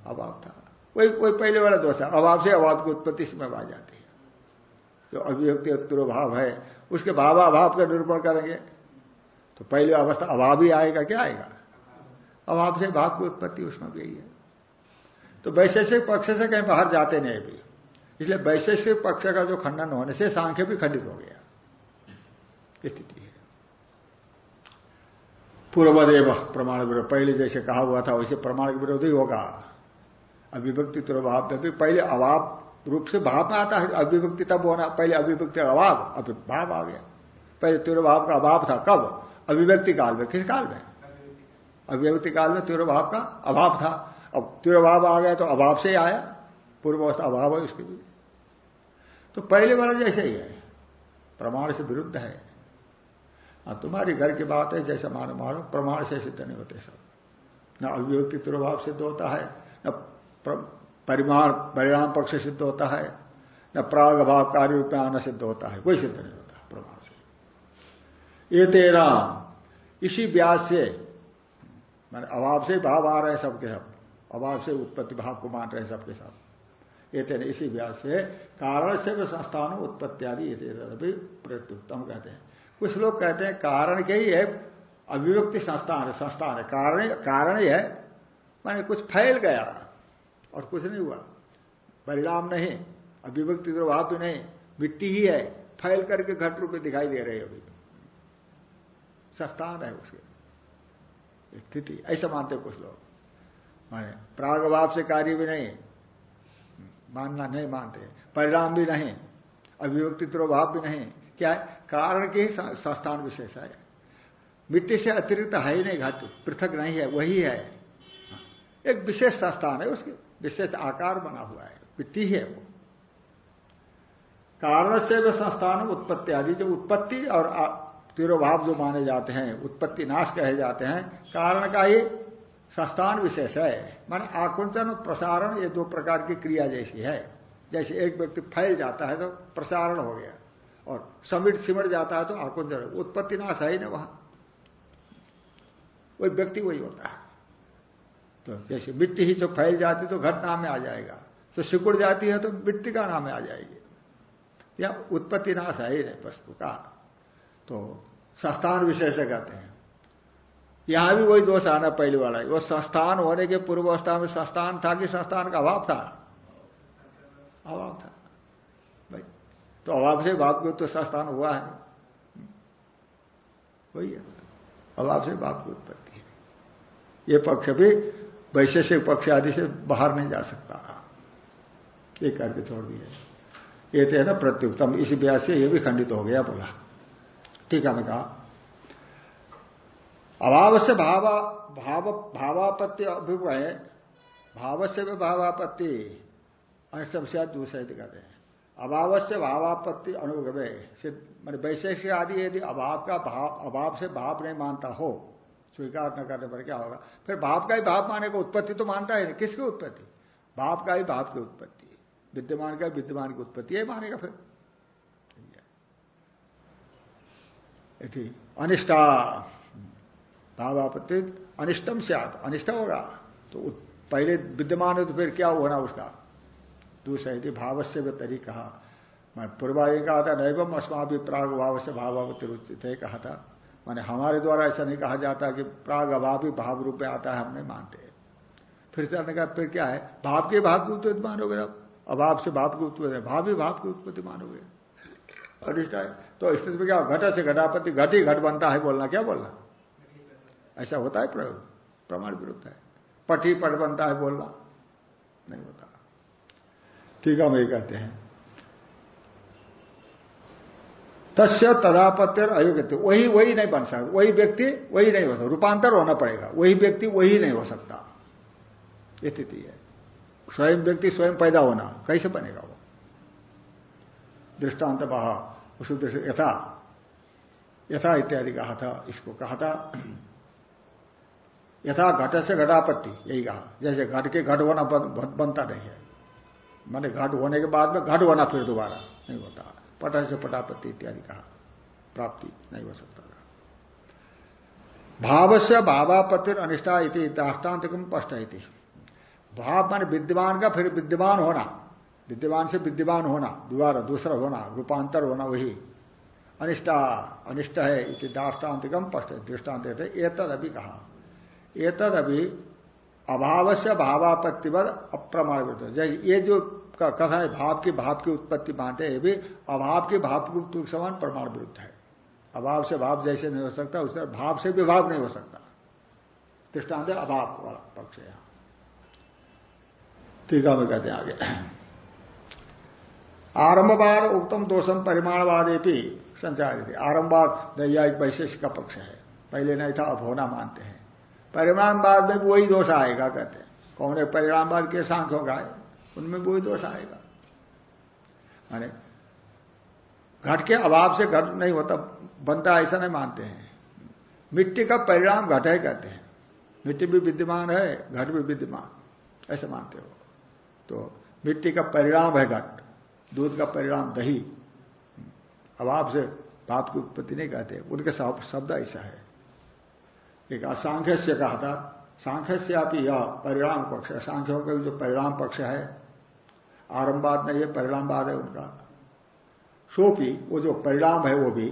अभाव था। वही वही पहले वाला दोष है। अभाव से अभाव की उत्पत्ति इसमें आ जाती है। जो अभिव्यक्ति तिरोभाव है, उसके भाव अभाव का निरूपण करेंगे। तो पहले अवस्था अभाव ही आएगा, क्या आएगा? अभाव से भाव की उत्पत्ति उसमें भी है। तो वैशेषिक पक्ष से कहीं बाहर जाते नहीं अभी। इसलिए वैशेषिक पक्ष का जो खंडन होने से सांख्य भी खंडित हो गया। स्थिति पूर्वदेव प्रमाण विरोध। पहले जैसे कहा हुआ था, वैसे प्रमाण के विरोध ही होगा। अभिव्यक्ति भाव में भी पहले अभाव रूप से भाव में आता है। अभिव्यक्ति तब होना, पहले अभिव्यक्ति का अभाव, अभी भाव आ गया। पहले तिरुभाव का अभाव था, कब? अभिव्यक्ति काल में, किस काल में? अभिव्यक्ति काल में तिरुभाव का अभाव था। अब तिरुभाव आ गया तो अभाव से ही आया। पूर्व अवस्था अभाव है उसके भी तो पहले वाला जैसे ही है। प्रमाण से विरुद्ध है। हाँ तुम्हारी घर की बात है, जैसा मानो मानो, प्रमाण से सिद्ध नहीं होते सब। न अभिव्यक्ति तिरुभाव सिद्ध होता है, न परिमाण, परिणाम पक्ष सिद्ध होता है, न प्राग भाव कार्य रूप में आना सिद्ध होता है, कोई सिद्ध नहीं होता, प्रमाण से। ये तेरा, इसी व्यास से, मैंने अभाव से भाव आ रहे हैं सबके सब, अभाव से उत्पत्ति भाव को मान रहे हैं सबके सब। ये तेरे, इसी व्यास से, कारण से भी संस्थान उत्पत्ति आदि, ये तेरा भी प्रत्युत्तम कहते हैं। कुछ लोग कहते हैं कारण के ही है, अभिव्यक्ति संस्थान है संस्थान है। कारण कारण ही है, माने कुछ फैल गया और कुछ नहीं हुआ। परिणाम नहीं, अभिव्यक्ति प्रभाव भी नहीं, मिट्टी ही है, फैल करके घट रूप में दिखाई दे रहे अभी। संस्थान है उसके। स्थिति, ऐसा मानते कुछ लोग। माने प्रागभाव से कार्य भी नहीं, मानना नहीं मानते। परिणाम भी नहीं, अभिव्यक्ति प्रभाव भी नहीं। क्या है? कारण के ही संस्थान विशेष है। मिट्टी से अतिरिक्त है ही नहीं, घट पृथक नहीं है, वही है। एक विशेष संस्थान है, उसके विशेष आकार बना हुआ है, मिट्टी है वो। कारण से वे संस्थान उत्पत्ति आदि जो उत्पत्ति और तिरोभाव जो माने जाते हैं, उत्पत्ति नाश कहे जाते हैं, कारण का ही संस्थान विशेष है। माने आकुंचन और प्रसारण ये दो प्रकार की क्रिया जैसी है। जैसे एक व्यक्ति फैल जाता है तो प्रसारण हो गया। और समिट सिमट जाता है तो आकुंचन उत्पत्ति नाश है ही ना वहाँ। वही व्यक्ति वही होता है। तो जैसे मिट्टी ही जो फैल जाती तो घट नाम में आ जाएगा। तो सिकुड़ जाती है तो मिट्टी का नाम में आ जाएगी। या उत्पत्ति नाश है ही नहीं, वस्तु का। तो संस्थान विशेष कहते हैं। यहाँ भी वही दोष आना पहले वाला है। वो संस्थान होने के पूर्व अवस्था में संस्थान था कि संस्थान का अभाव था? अभाव था। तो अभाव से भाव की तो संस्थान हुआ है। वही है। अभाव से भाव की उत्पत्ति है। ये पक्ष भी वैशेषिक पक्ष आदि से बाहर नहीं जा सकता। ये करके छोड़ दिए ये तो है ना प्रत्युत्तम इसी ब्याज से ये भी खंडित हो गया बोला। ठीक है, मैं कहा। अभाव से भाव भाव, भावापत्ति अभिप्राय भाव से भी भावापत्ति। सबसे दूसरे कहते हैं। अभाव से भावापत्ति अनुभव मैंने वैशेषिक आदि यदि अभाव का भाव अभाव से भाव नहीं मानता हो, स्वीकार न करने पर क्या होगा? फिर भाव का ही भाव माने को उत्पत्ति तो मानता है किसकी उत्पत्ति? भाव का ही भाव की उत्पत्ति। विद्यमान का विद्यमान की उत्पत्ति यही मानेगा फिर। अनिष्ठा। भावापत्ति अनिष्टम से आता अनिष्ट होगा। तो पहले विद्यमान है तो फिर क्या होना उसका? दूसरा भाव से भी तरी कहा मैं पूर्वाई कहा था, नैवम अस्मा भी प्राग भाव से भावावती कहा था। मैंने हमारे द्वारा ऐसा नहीं कहा जाता कि प्राग अभाव भाव रूप में आता है, हम नहीं मानते। फिर चलने का फिर क्या है? भाव के भाव की उत्पत्ति मानोगे अब अभाव से भाव की उत्पत्ति भाव भी भाव की उत्पत्ति मानोगे? अनिष्ट है तो स्थिति में क्या घटा से घटापति घट ही घट बनता है, बोलना क्या बोलना? ऐसा होता है प्रयोग? प्रमाण विरुद्ध है। पट ही पट बनता है, बोलना नहीं होता। है वही कहते हैं। तस्य तदापत्य अयोग्य वही वही नहीं बन सकता। वही व्यक्ति, वही नहीं हो सकता। रूपांतर होना पड़ेगा। वही व्यक्ति, वही नहीं हो सकता। स्थिति है। स्वयं व्यक्ति, स्वयं पैदा होना। कैसे बनेगा वो? दृष्टांत बहा। उस दृष्टि यथा यथा इत्यादि कहा था, इसको कहा था। यथा घट से घटापत्ति, यही कहा। जैसे घट के घट होना बनता नहीं है। माने घट होने के बाद में घट होना फिर दोबारा। नहीं होता। पट से पटापत्ति इत्यादि कहा। प्राप्ति नहीं हो सकता भाव से भावापत्ति अनिष्ठा इति दाष्टान्तिकम स्पष्ट इति भाव माने विद्यमान का फिर विद्यमान होना। विद्यमान से विद्यमान होना। दोबारा दूसरा होना। रूपांतर होना वही। अनिष्टा, अनिष्ट है इति दाष्टान्तिकम स्पष्ट दृष्टांत एतद अभी कहा। एतद अभी अभाव से भावापत्ति भावापत्तिवद अप्रमाण ये जो कथा है, भाव की भाव की उत्पत्ति मानते हैं, ये भी अभाव की भाव की समान प्रमाण विरुद्ध है। अभाव से भाव जैसे नहीं हो सकता, उससे भाव से भी भाव नहीं हो सकता। दृष्टांत अभाव वाला पक्ष है। टीका में कहते हैं आगे। आरंभवाद उत्तम दोषम परिमाणवादी भी संचारित आरंभवाद नैयायिक वैशेषिक का पक्ष है। पहले नहीं था, अब होना मानते हैं। परिणामवाद में भी वही दोष आएगा, कहते हैं। कौन है परिणामवाद के सांख्यों होगा उनमें वही दोष आएगा। माने, घट के अभाव से घट नहीं होता, बनता ऐसा नहीं मानते हैं। मिट्टी का परिणाम घट है, कहते हैं। मिट्टी भी विद्यमान है, घट भी विद्यमान, ऐसे मानते हो। तो मिट्टी का परिणाम है घट, दूध का परिणाम दही। अभाव से भाप की उत्पत्ति नहीं कहते। उनके शब्द ऐसा है। एक असंख्य से कहा था। सांख्य से आप यह परिणाम पक्ष है। सांख्यों का जो परिणाम पक्ष है आरंभवाद नहीं है परिणामवाद है उनका। सोपी, वो जो परिणाम है वो भी,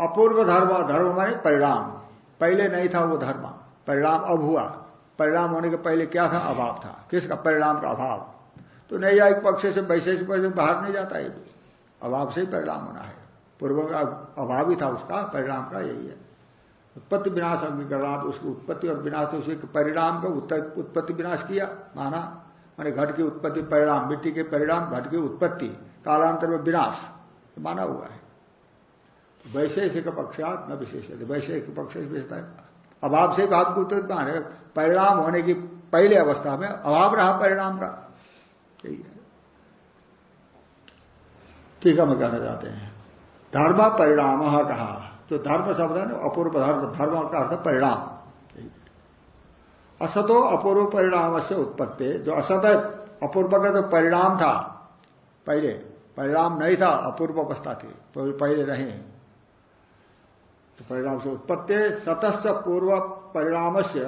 अपूर्व धर्म धर्म माने परिणाम। पहले नहीं था वो धर्म। परिणाम अब हुआ। परिणाम होने के पहले क्या था? अभाव था। किसका? परिणाम का अभाव। तो नैयायिक पक्ष से वैशेषिक पक्ष बाहर नहीं जाता ये अभाव से ही परिणाम होना है। पूर्व का अभाव ही था उसका, परिणाम का यही है। उत्पत्ति विनाश अग्निकरणात उसकी उत्पत्ति और विनाश तो उसके परिणाम का उत्पत्ति विनाश किया, माना, माने घट की उत्पत्ति परिणाम, मिट्टी के परिणाम, घट की उत्पत्ति, कालांतर में विनाश माना हुआ है। वैशेषिक पक्षात न विशेष वैशेषिक पक्ष विशेषता है। अभाव से भाव को उत्पत्ति माने, परिणाम होने की पहले अवस्था में अभाव रहा परिणाम का। यही है। ठीक है मैं कहना चाहते हैं। धर्म परिणाम कहा। जो धर्म शब्द है ना, अपूर्व धर्म धर्म का अर्थ परिणाम। असतो अपूर्व परिणाम से उत्पत्ति। जो असत है, अपूर्व का जो परिणाम था, पहले। परिणाम नहीं था, अपूर्व अवस्था थी तो पहले नहीं। तो परिणाम से उत्पत्ति, सतस्य पूर्व परिणाम से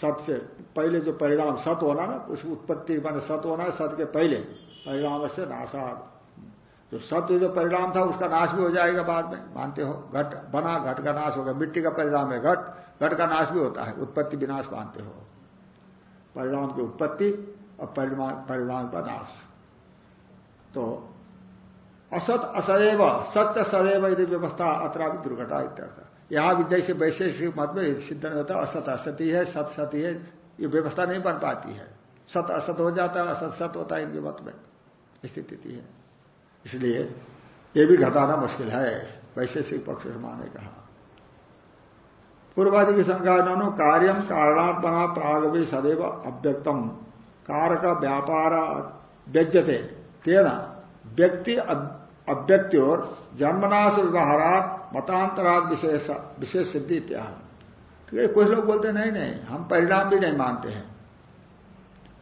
सत से पहले जो परिणाम सत होना ना, उस उत्पत्ति मान सत होना है, सत के पहले। परिणाम से नाशाद। जो सत्य जो परिणाम था उसका नाश भी हो जाएगा बाद में। मानते हो, घट बना, घट का नाश होगा मिट्टी का परिणाम है घट घट का नाश भी होता है। उत्पत्ति विनाश मानते हो। परिणाम की उत्पत्ति और परिणाम परिणाम का नाश। तो असत असदैव सत्य सदैव यदि व्यवस्था अतरा भी दुर्घटा इत्यर्थ। यहाँ भी जैसे वैशेषिक मत में सिद्ध नहीं होता, असत असती है, सत सती है, ये व्यवस्था नहीं बन पाती है। सत असत हो जाता है, असत सत होता है इनके मत में। स्थिति है। इसलिए ये भी घटाना मुश्किल है वैशेषिक पक्ष माने कहा। पूर्वादि की शंका कार्यम कारणात्मना प्राग भी सदैव अव्यक्तम। कारक व्यापार व्यज्यते। तेना व्यक्ति अव्यक्ति और जन्मनाश व्यवहारात मतांतरात विशेष विशेष सिद्धि इत्यादि कुछ लोग बोलते नहीं नहीं, हम परिणाम भी नहीं मानते हैं।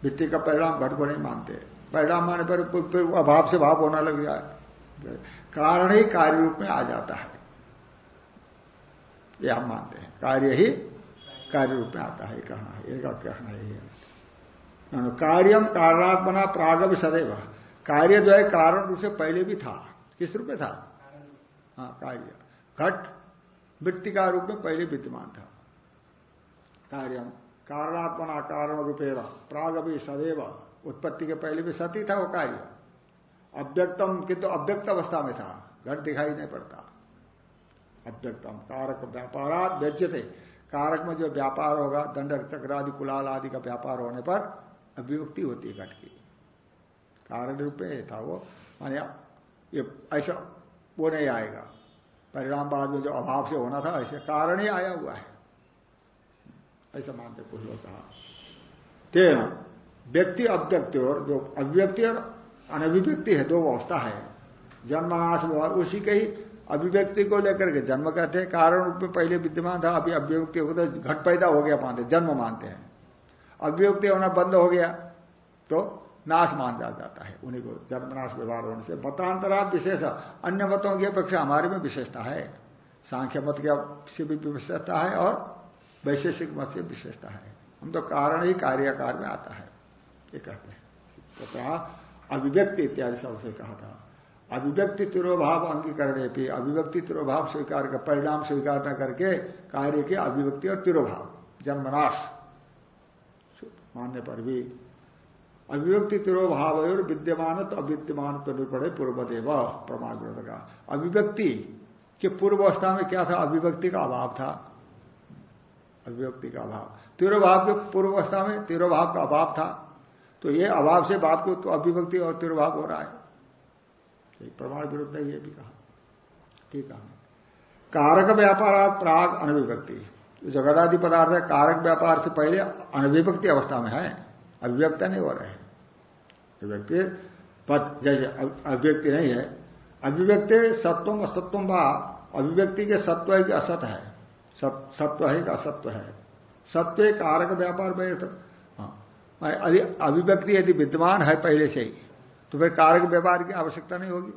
मिट्टी का परिणाम घट को नहीं मानते। परिणाम माने पर फिर अभाव से भाव होना लग जाए। कारण ही कार्य रूप में आ जाता है। ये हम मानते हैं। कार्य ही कार्य रूप में आता है कहना है। एक कहना है। कार्यम कारणात्मना प्रागव सदैव। कार्य जो है, कारण रूप से पहले भी था। किस रूप में था? हाँ कार्य। घट वृत्ति का रूप में पहले विद्यमान था। कार्यम कारणात्मना कारण रूपेण प्रागवी सदैव। उत्पत्ति के पहले भी सती था वो कार्य। अव्यक्तम किंतु तो अव्यक्त अवस्था में था। घट दिखाई नहीं पड़ता। अव्यक्तम, कारक व्यापारात व्यज्य कारक में जो व्यापार होगा, दंड चक्र आदि कुलाल आदि का व्यापार होने पर अभिव्यक्ति होती है घट की। कारण रूप में था वो। माने ये ऐसा वो नहीं आएगा। परिणाम बाद में जो अभाव से होना था, ऐसे कारण ही आया हुआ है। ऐसा मानते कुछ लोग कहा। तेना व्यक्ति अव्यक्ति और जो अभिव्यक्ति और अनभिव्यक्ति है, दो अवस्था है। जन्मनाश व्यवहार उसी के ही अभिव्यक्ति को लेकर के जन्म कहते हैं। कारण रूप में पहले विद्यमान था, अभी अभिव्यक्ति होता घट पैदा हो गया मानते जन्म मानते हैं। अभिव्यक्ति होना बंद हो गया तो नाश मान जा, जाता है। उन्हीं को जन्मनाश व्यवहार होने से मतांतरात विशेष, अन्य मतों की अपेक्षा हमारे में विशेषता है। सांख्य मत से भी विशेषता है और वैशेषिक मत से विशेषता है। हम तो कारण ही कार्यकार में आता है। ये कहते हैं तो कहा, अभिव्यक्ति इत्यादि शब्द से कहा था। अभिव्यक्ति तिरोभाव अंगीकरण भी अभिव्यक्ति तिरोभाव स्वीकार कर, परिणाम स्वीकार न करके कार्य के अभिव्यक्ति और तिरोभाव, जन्मनाश। मानने पर भी, अभिव्यक्ति तिरोभाव और विद्यमान तो अविद्यमान तो नहीं पड़े पूर्वदेव प्रमाण का। अभिव्यक्ति के पूर्व अवस्था में क्या था? अभिव्यक्ति का अभाव था। अभिव्यक्ति का अभाव। तिरोभाव के पूर्व अवस्था में तिरोभाव का अभाव था। तो ये अभाव से बात को तो अभिव्यक्ति और तिरुभाव हो रहा है। प्रमाण विरुद्ध ये भी कहा। ठीक है कारक व्यापार प्राग अनभिव्यक्ति। जगदादि पदार्थ है, कारक व्यापार से पहले अनभिव्यक्ति अवस्था में है। अभिव्यक्त नहीं हो रहे अभिव्यक्ति पद जैसे अभिव्यक्ति नहीं है। अभिव्यक्ति सत्वम असत्वम व, अभिव्यक्ति के सत्व है कि असत है। सत्व है कि असत्व है। सत्व कारक व्यापार में अभिव्यक्ति यदि विद्यमान है पहले से ही तो फिर कारक व्यवहार की आवश्यकता नहीं होगी।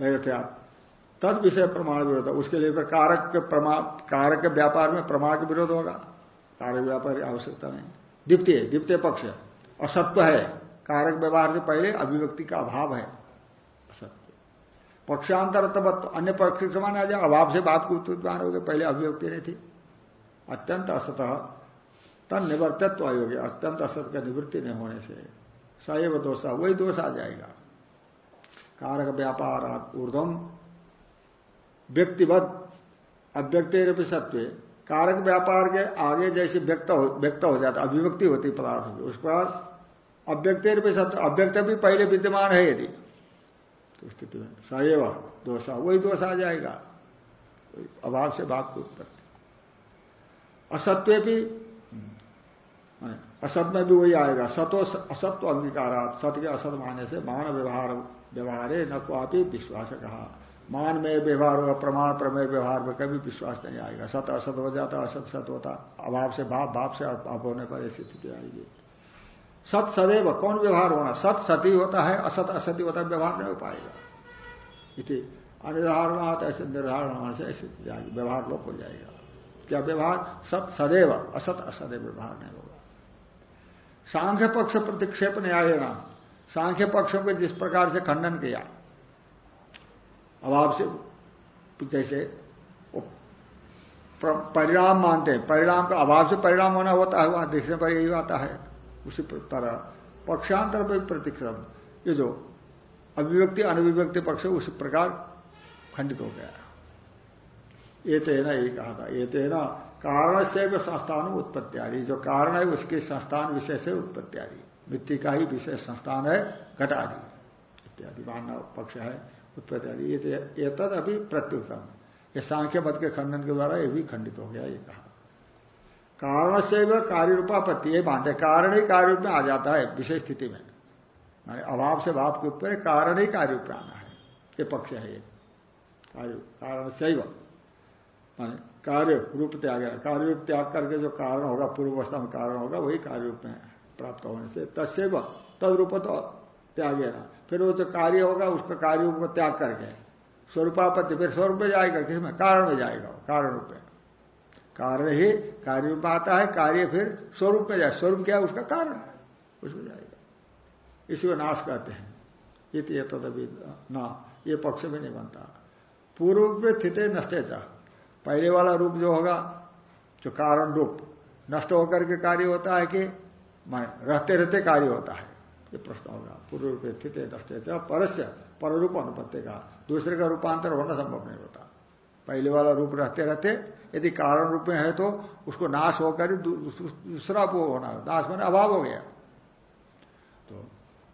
नहीं थे आप तद विषय प्रमाण विरोध, उसके लिए फिर कारक के प्रमाण कारक के व्यापार में प्रमाण का विरोध होगा। कारक व्यापार की आवश्यकता नहीं। द्वितीय द्वितीय पक्ष, असत्व है। कारक व्यवहार से पहले अभिव्यक्ति का अभाव है। असत्य पक्षांतर तब अन्य पक्ष समान आ जाए, अभाव से बात को उत्पादन हो गए पहले अभिव्यक्ति नहीं थी। अत्यंत असतः तन निवर्तित्व अयोग्य अत्यंत असत का निवृत्ति नहीं होने से। सैव दोषा, वही दोष आ जाएगा। कारक व्यापार ऊर्धम व्यक्तिवत अव्यक्त सत्व कारक व्यापार के आगे जैसे व्यक्त हो व्यक्त हो जाता, अभिव्यक्ति होती पदार्थ की। उसके बाद अव्यक्त सत्य अव्यक्त भी पहले विद्यमान है यदि। तो स्थिति में सैव दोषा, वही दोष आ जाएगा। अभाव से भाग की उत्पत्ति। असत्व भी असत में भी वही आएगा। सतो असत्व अंगीकारात। सत्य के असत माने से मान व्यवहार व्यवहार न को आप विश्वास कहा। मान में व्यवहार होगा, प्रमाण प्रमेय व्यवहार में कभी विश्वास नहीं आएगा। सत असत हो जाता, असत सत होता। अभाव से भाव भाव से अभाव होने पर ऐसी स्थिति आएगी। सत सदैव कौन व्यवहार होना? सत सती होता है, असत असती होता है, व्यवहार नहीं हो पाएगा। इति। अनिर्धारणात ऐसे निर्धारण होने से ऐसी व्यवहार लोप हो जाएगा। क्या व्यवहार? सत सदैव, असत असदैव व्यवहार नहीं होगा। सांख्य पक्ष प्रतिक्षेप न्याय ना। सांख्य पक्षों को जिस प्रकार से खंडन किया। अभाव से जैसे परिणाम मानते हैं। परिणाम का अभाव से परिणाम होना होता है, वहाँ देखने पर यही आता है। उसी तरह। पक्षांतर पर प्रतिक्रम। ये जो अभिव्यक्ति, अनभिव्यक्ति पक्ष उसी प्रकार खंडित हो गया। ये तेना यही कहा था। ये तेना कारण से वह संस्थान उत्पत्ति आ रही जो कारण है उसके संस्थान विषय से उत्पत्ति आ रही मिट्टी का ही विशेष संस्थान है, घटादि। इत्यादि मानव पक्ष है उत्पत्ति ये तद अभी प्रत्युत्तम। ये सांख्य मत के खंडन के द्वारा ये भी खंडित हो गया, ये कहा। कारण से वह कार्य रूपापत्ति ये मानते कारण ही कार्य रूप में आ जाता है विशेष स्थिति में। माने अभाव से भाव के ऊपर कारण ही कार्य रूप में आना है। ये पक्ष है ये। कारण से माने कार्य रूप त्याग कार्य रूप त्याग करके जो कारण होगा पूर्व अवस्था में कारण होगा, वही कार्य रूप में प्राप्त होने से तस्व तद रूप तो त्यागेगा फिर वो जो कार्य होगा, उसका कार्य रूप को त्याग करके, स्वरूपापत्ति फिर स्वरूप में जाएगा, किसमें कारण में जाएगा कारण रूप। में कारण ही कार्य रूप आता है, कार्य फिर स्वरूप में जाए। स्वरूप क्या है? उसका कारण, उसमें जाएगा। इसी को नाश कहते हैं। ये तदभी ना, ये पक्ष में नहीं बनता। पूर्व में स्थित नष्टे चाह पहले वाला रूप जो होगा, जो कारण रूप, नष्ट होकर के कार्य होता है कि माने रहते रहते कार्य होता है। ये प्रश्न होगा। पूर्व रूप स्थित नष्ट परस्य पर रूप अनुपत्ति का। दूसरे का रूपांतर होना संभव नहीं होता। पहले वाला रूप रहते रहते, यदि कारण रूप में है तो उसको नाश होकर दूसरा वो होना नाश मैंने अभाव हो गया। तो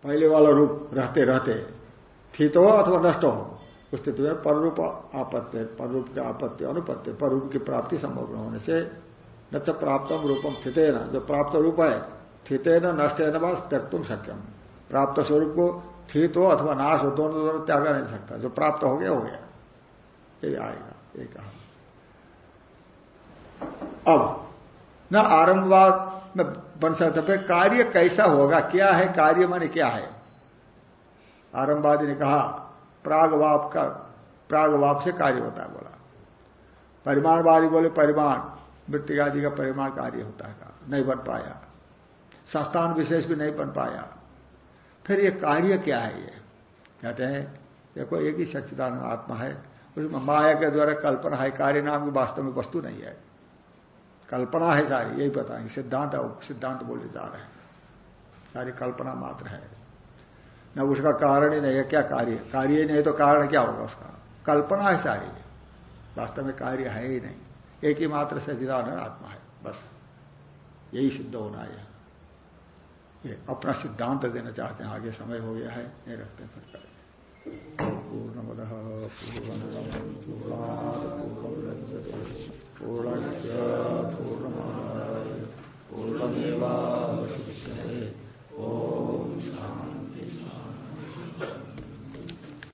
पहले वाला रूप रहते रहते, स्थित हो अथवा नष्ट हो। उस स्थिति में पररूप आपत्ति, पररूप की आपत्ति, अनुपत्ति, पररूप की प्राप्ति संभव न होने से न तो प्राप्तम रूपम स्थित न जो प्राप्त रूप है स्थित न नष्ट है न त्यक तुम सक्यम प्राप्त स्वरूप को स्थित हो अथवा नाश हो, दोनों दोनों त्यागा नहीं सकता। जो प्राप्त हो गया हो गया। ये आएगा ये कहा। अब, न आरंभवाद में बन सकता फिर कार्य कैसा होगा? क्या है? कार्य माने क्या है? आरंभवादी ने कहा प्रागवाप का, प्रागवाप से कार्य होता है बोला। परिमाण परिमाणवादी बोले, परिमाण मृत्यु आदि का परिमाण कार्य होता है। कहा नहीं बन पाया। संस्थान विशेष भी नहीं बन पाया। फिर ये कार्य क्या है ये? कहते हैं देखो एक ही सच्चिदान आत्मा है। उसमें माया के द्वारा कल्पना है, कार्य नाम की वास्तव में वस्तु नहीं है। कल्पना है सारी, यही बताएँगे। सिद्धांत सिद्धांत बोले जा रहे हैं। सारी कल्पना मात्र है। न उसका कारण ही नहीं है, क्या कार्य कार्य ही नहीं तो कारण क्या होगा उसका? कल्पना है सारी। वास्तव में कार्य है ही नहीं। एक ही मात्र सचिदानंद आत्मा है, बस। यही सिद्ध होना है ये अपना सिद्धांत देना चाहते हैं, आगे समय हो गया है, ये रखते हैं फिर पूर्ण पूर्ण पूर्ण पूर्णमेवा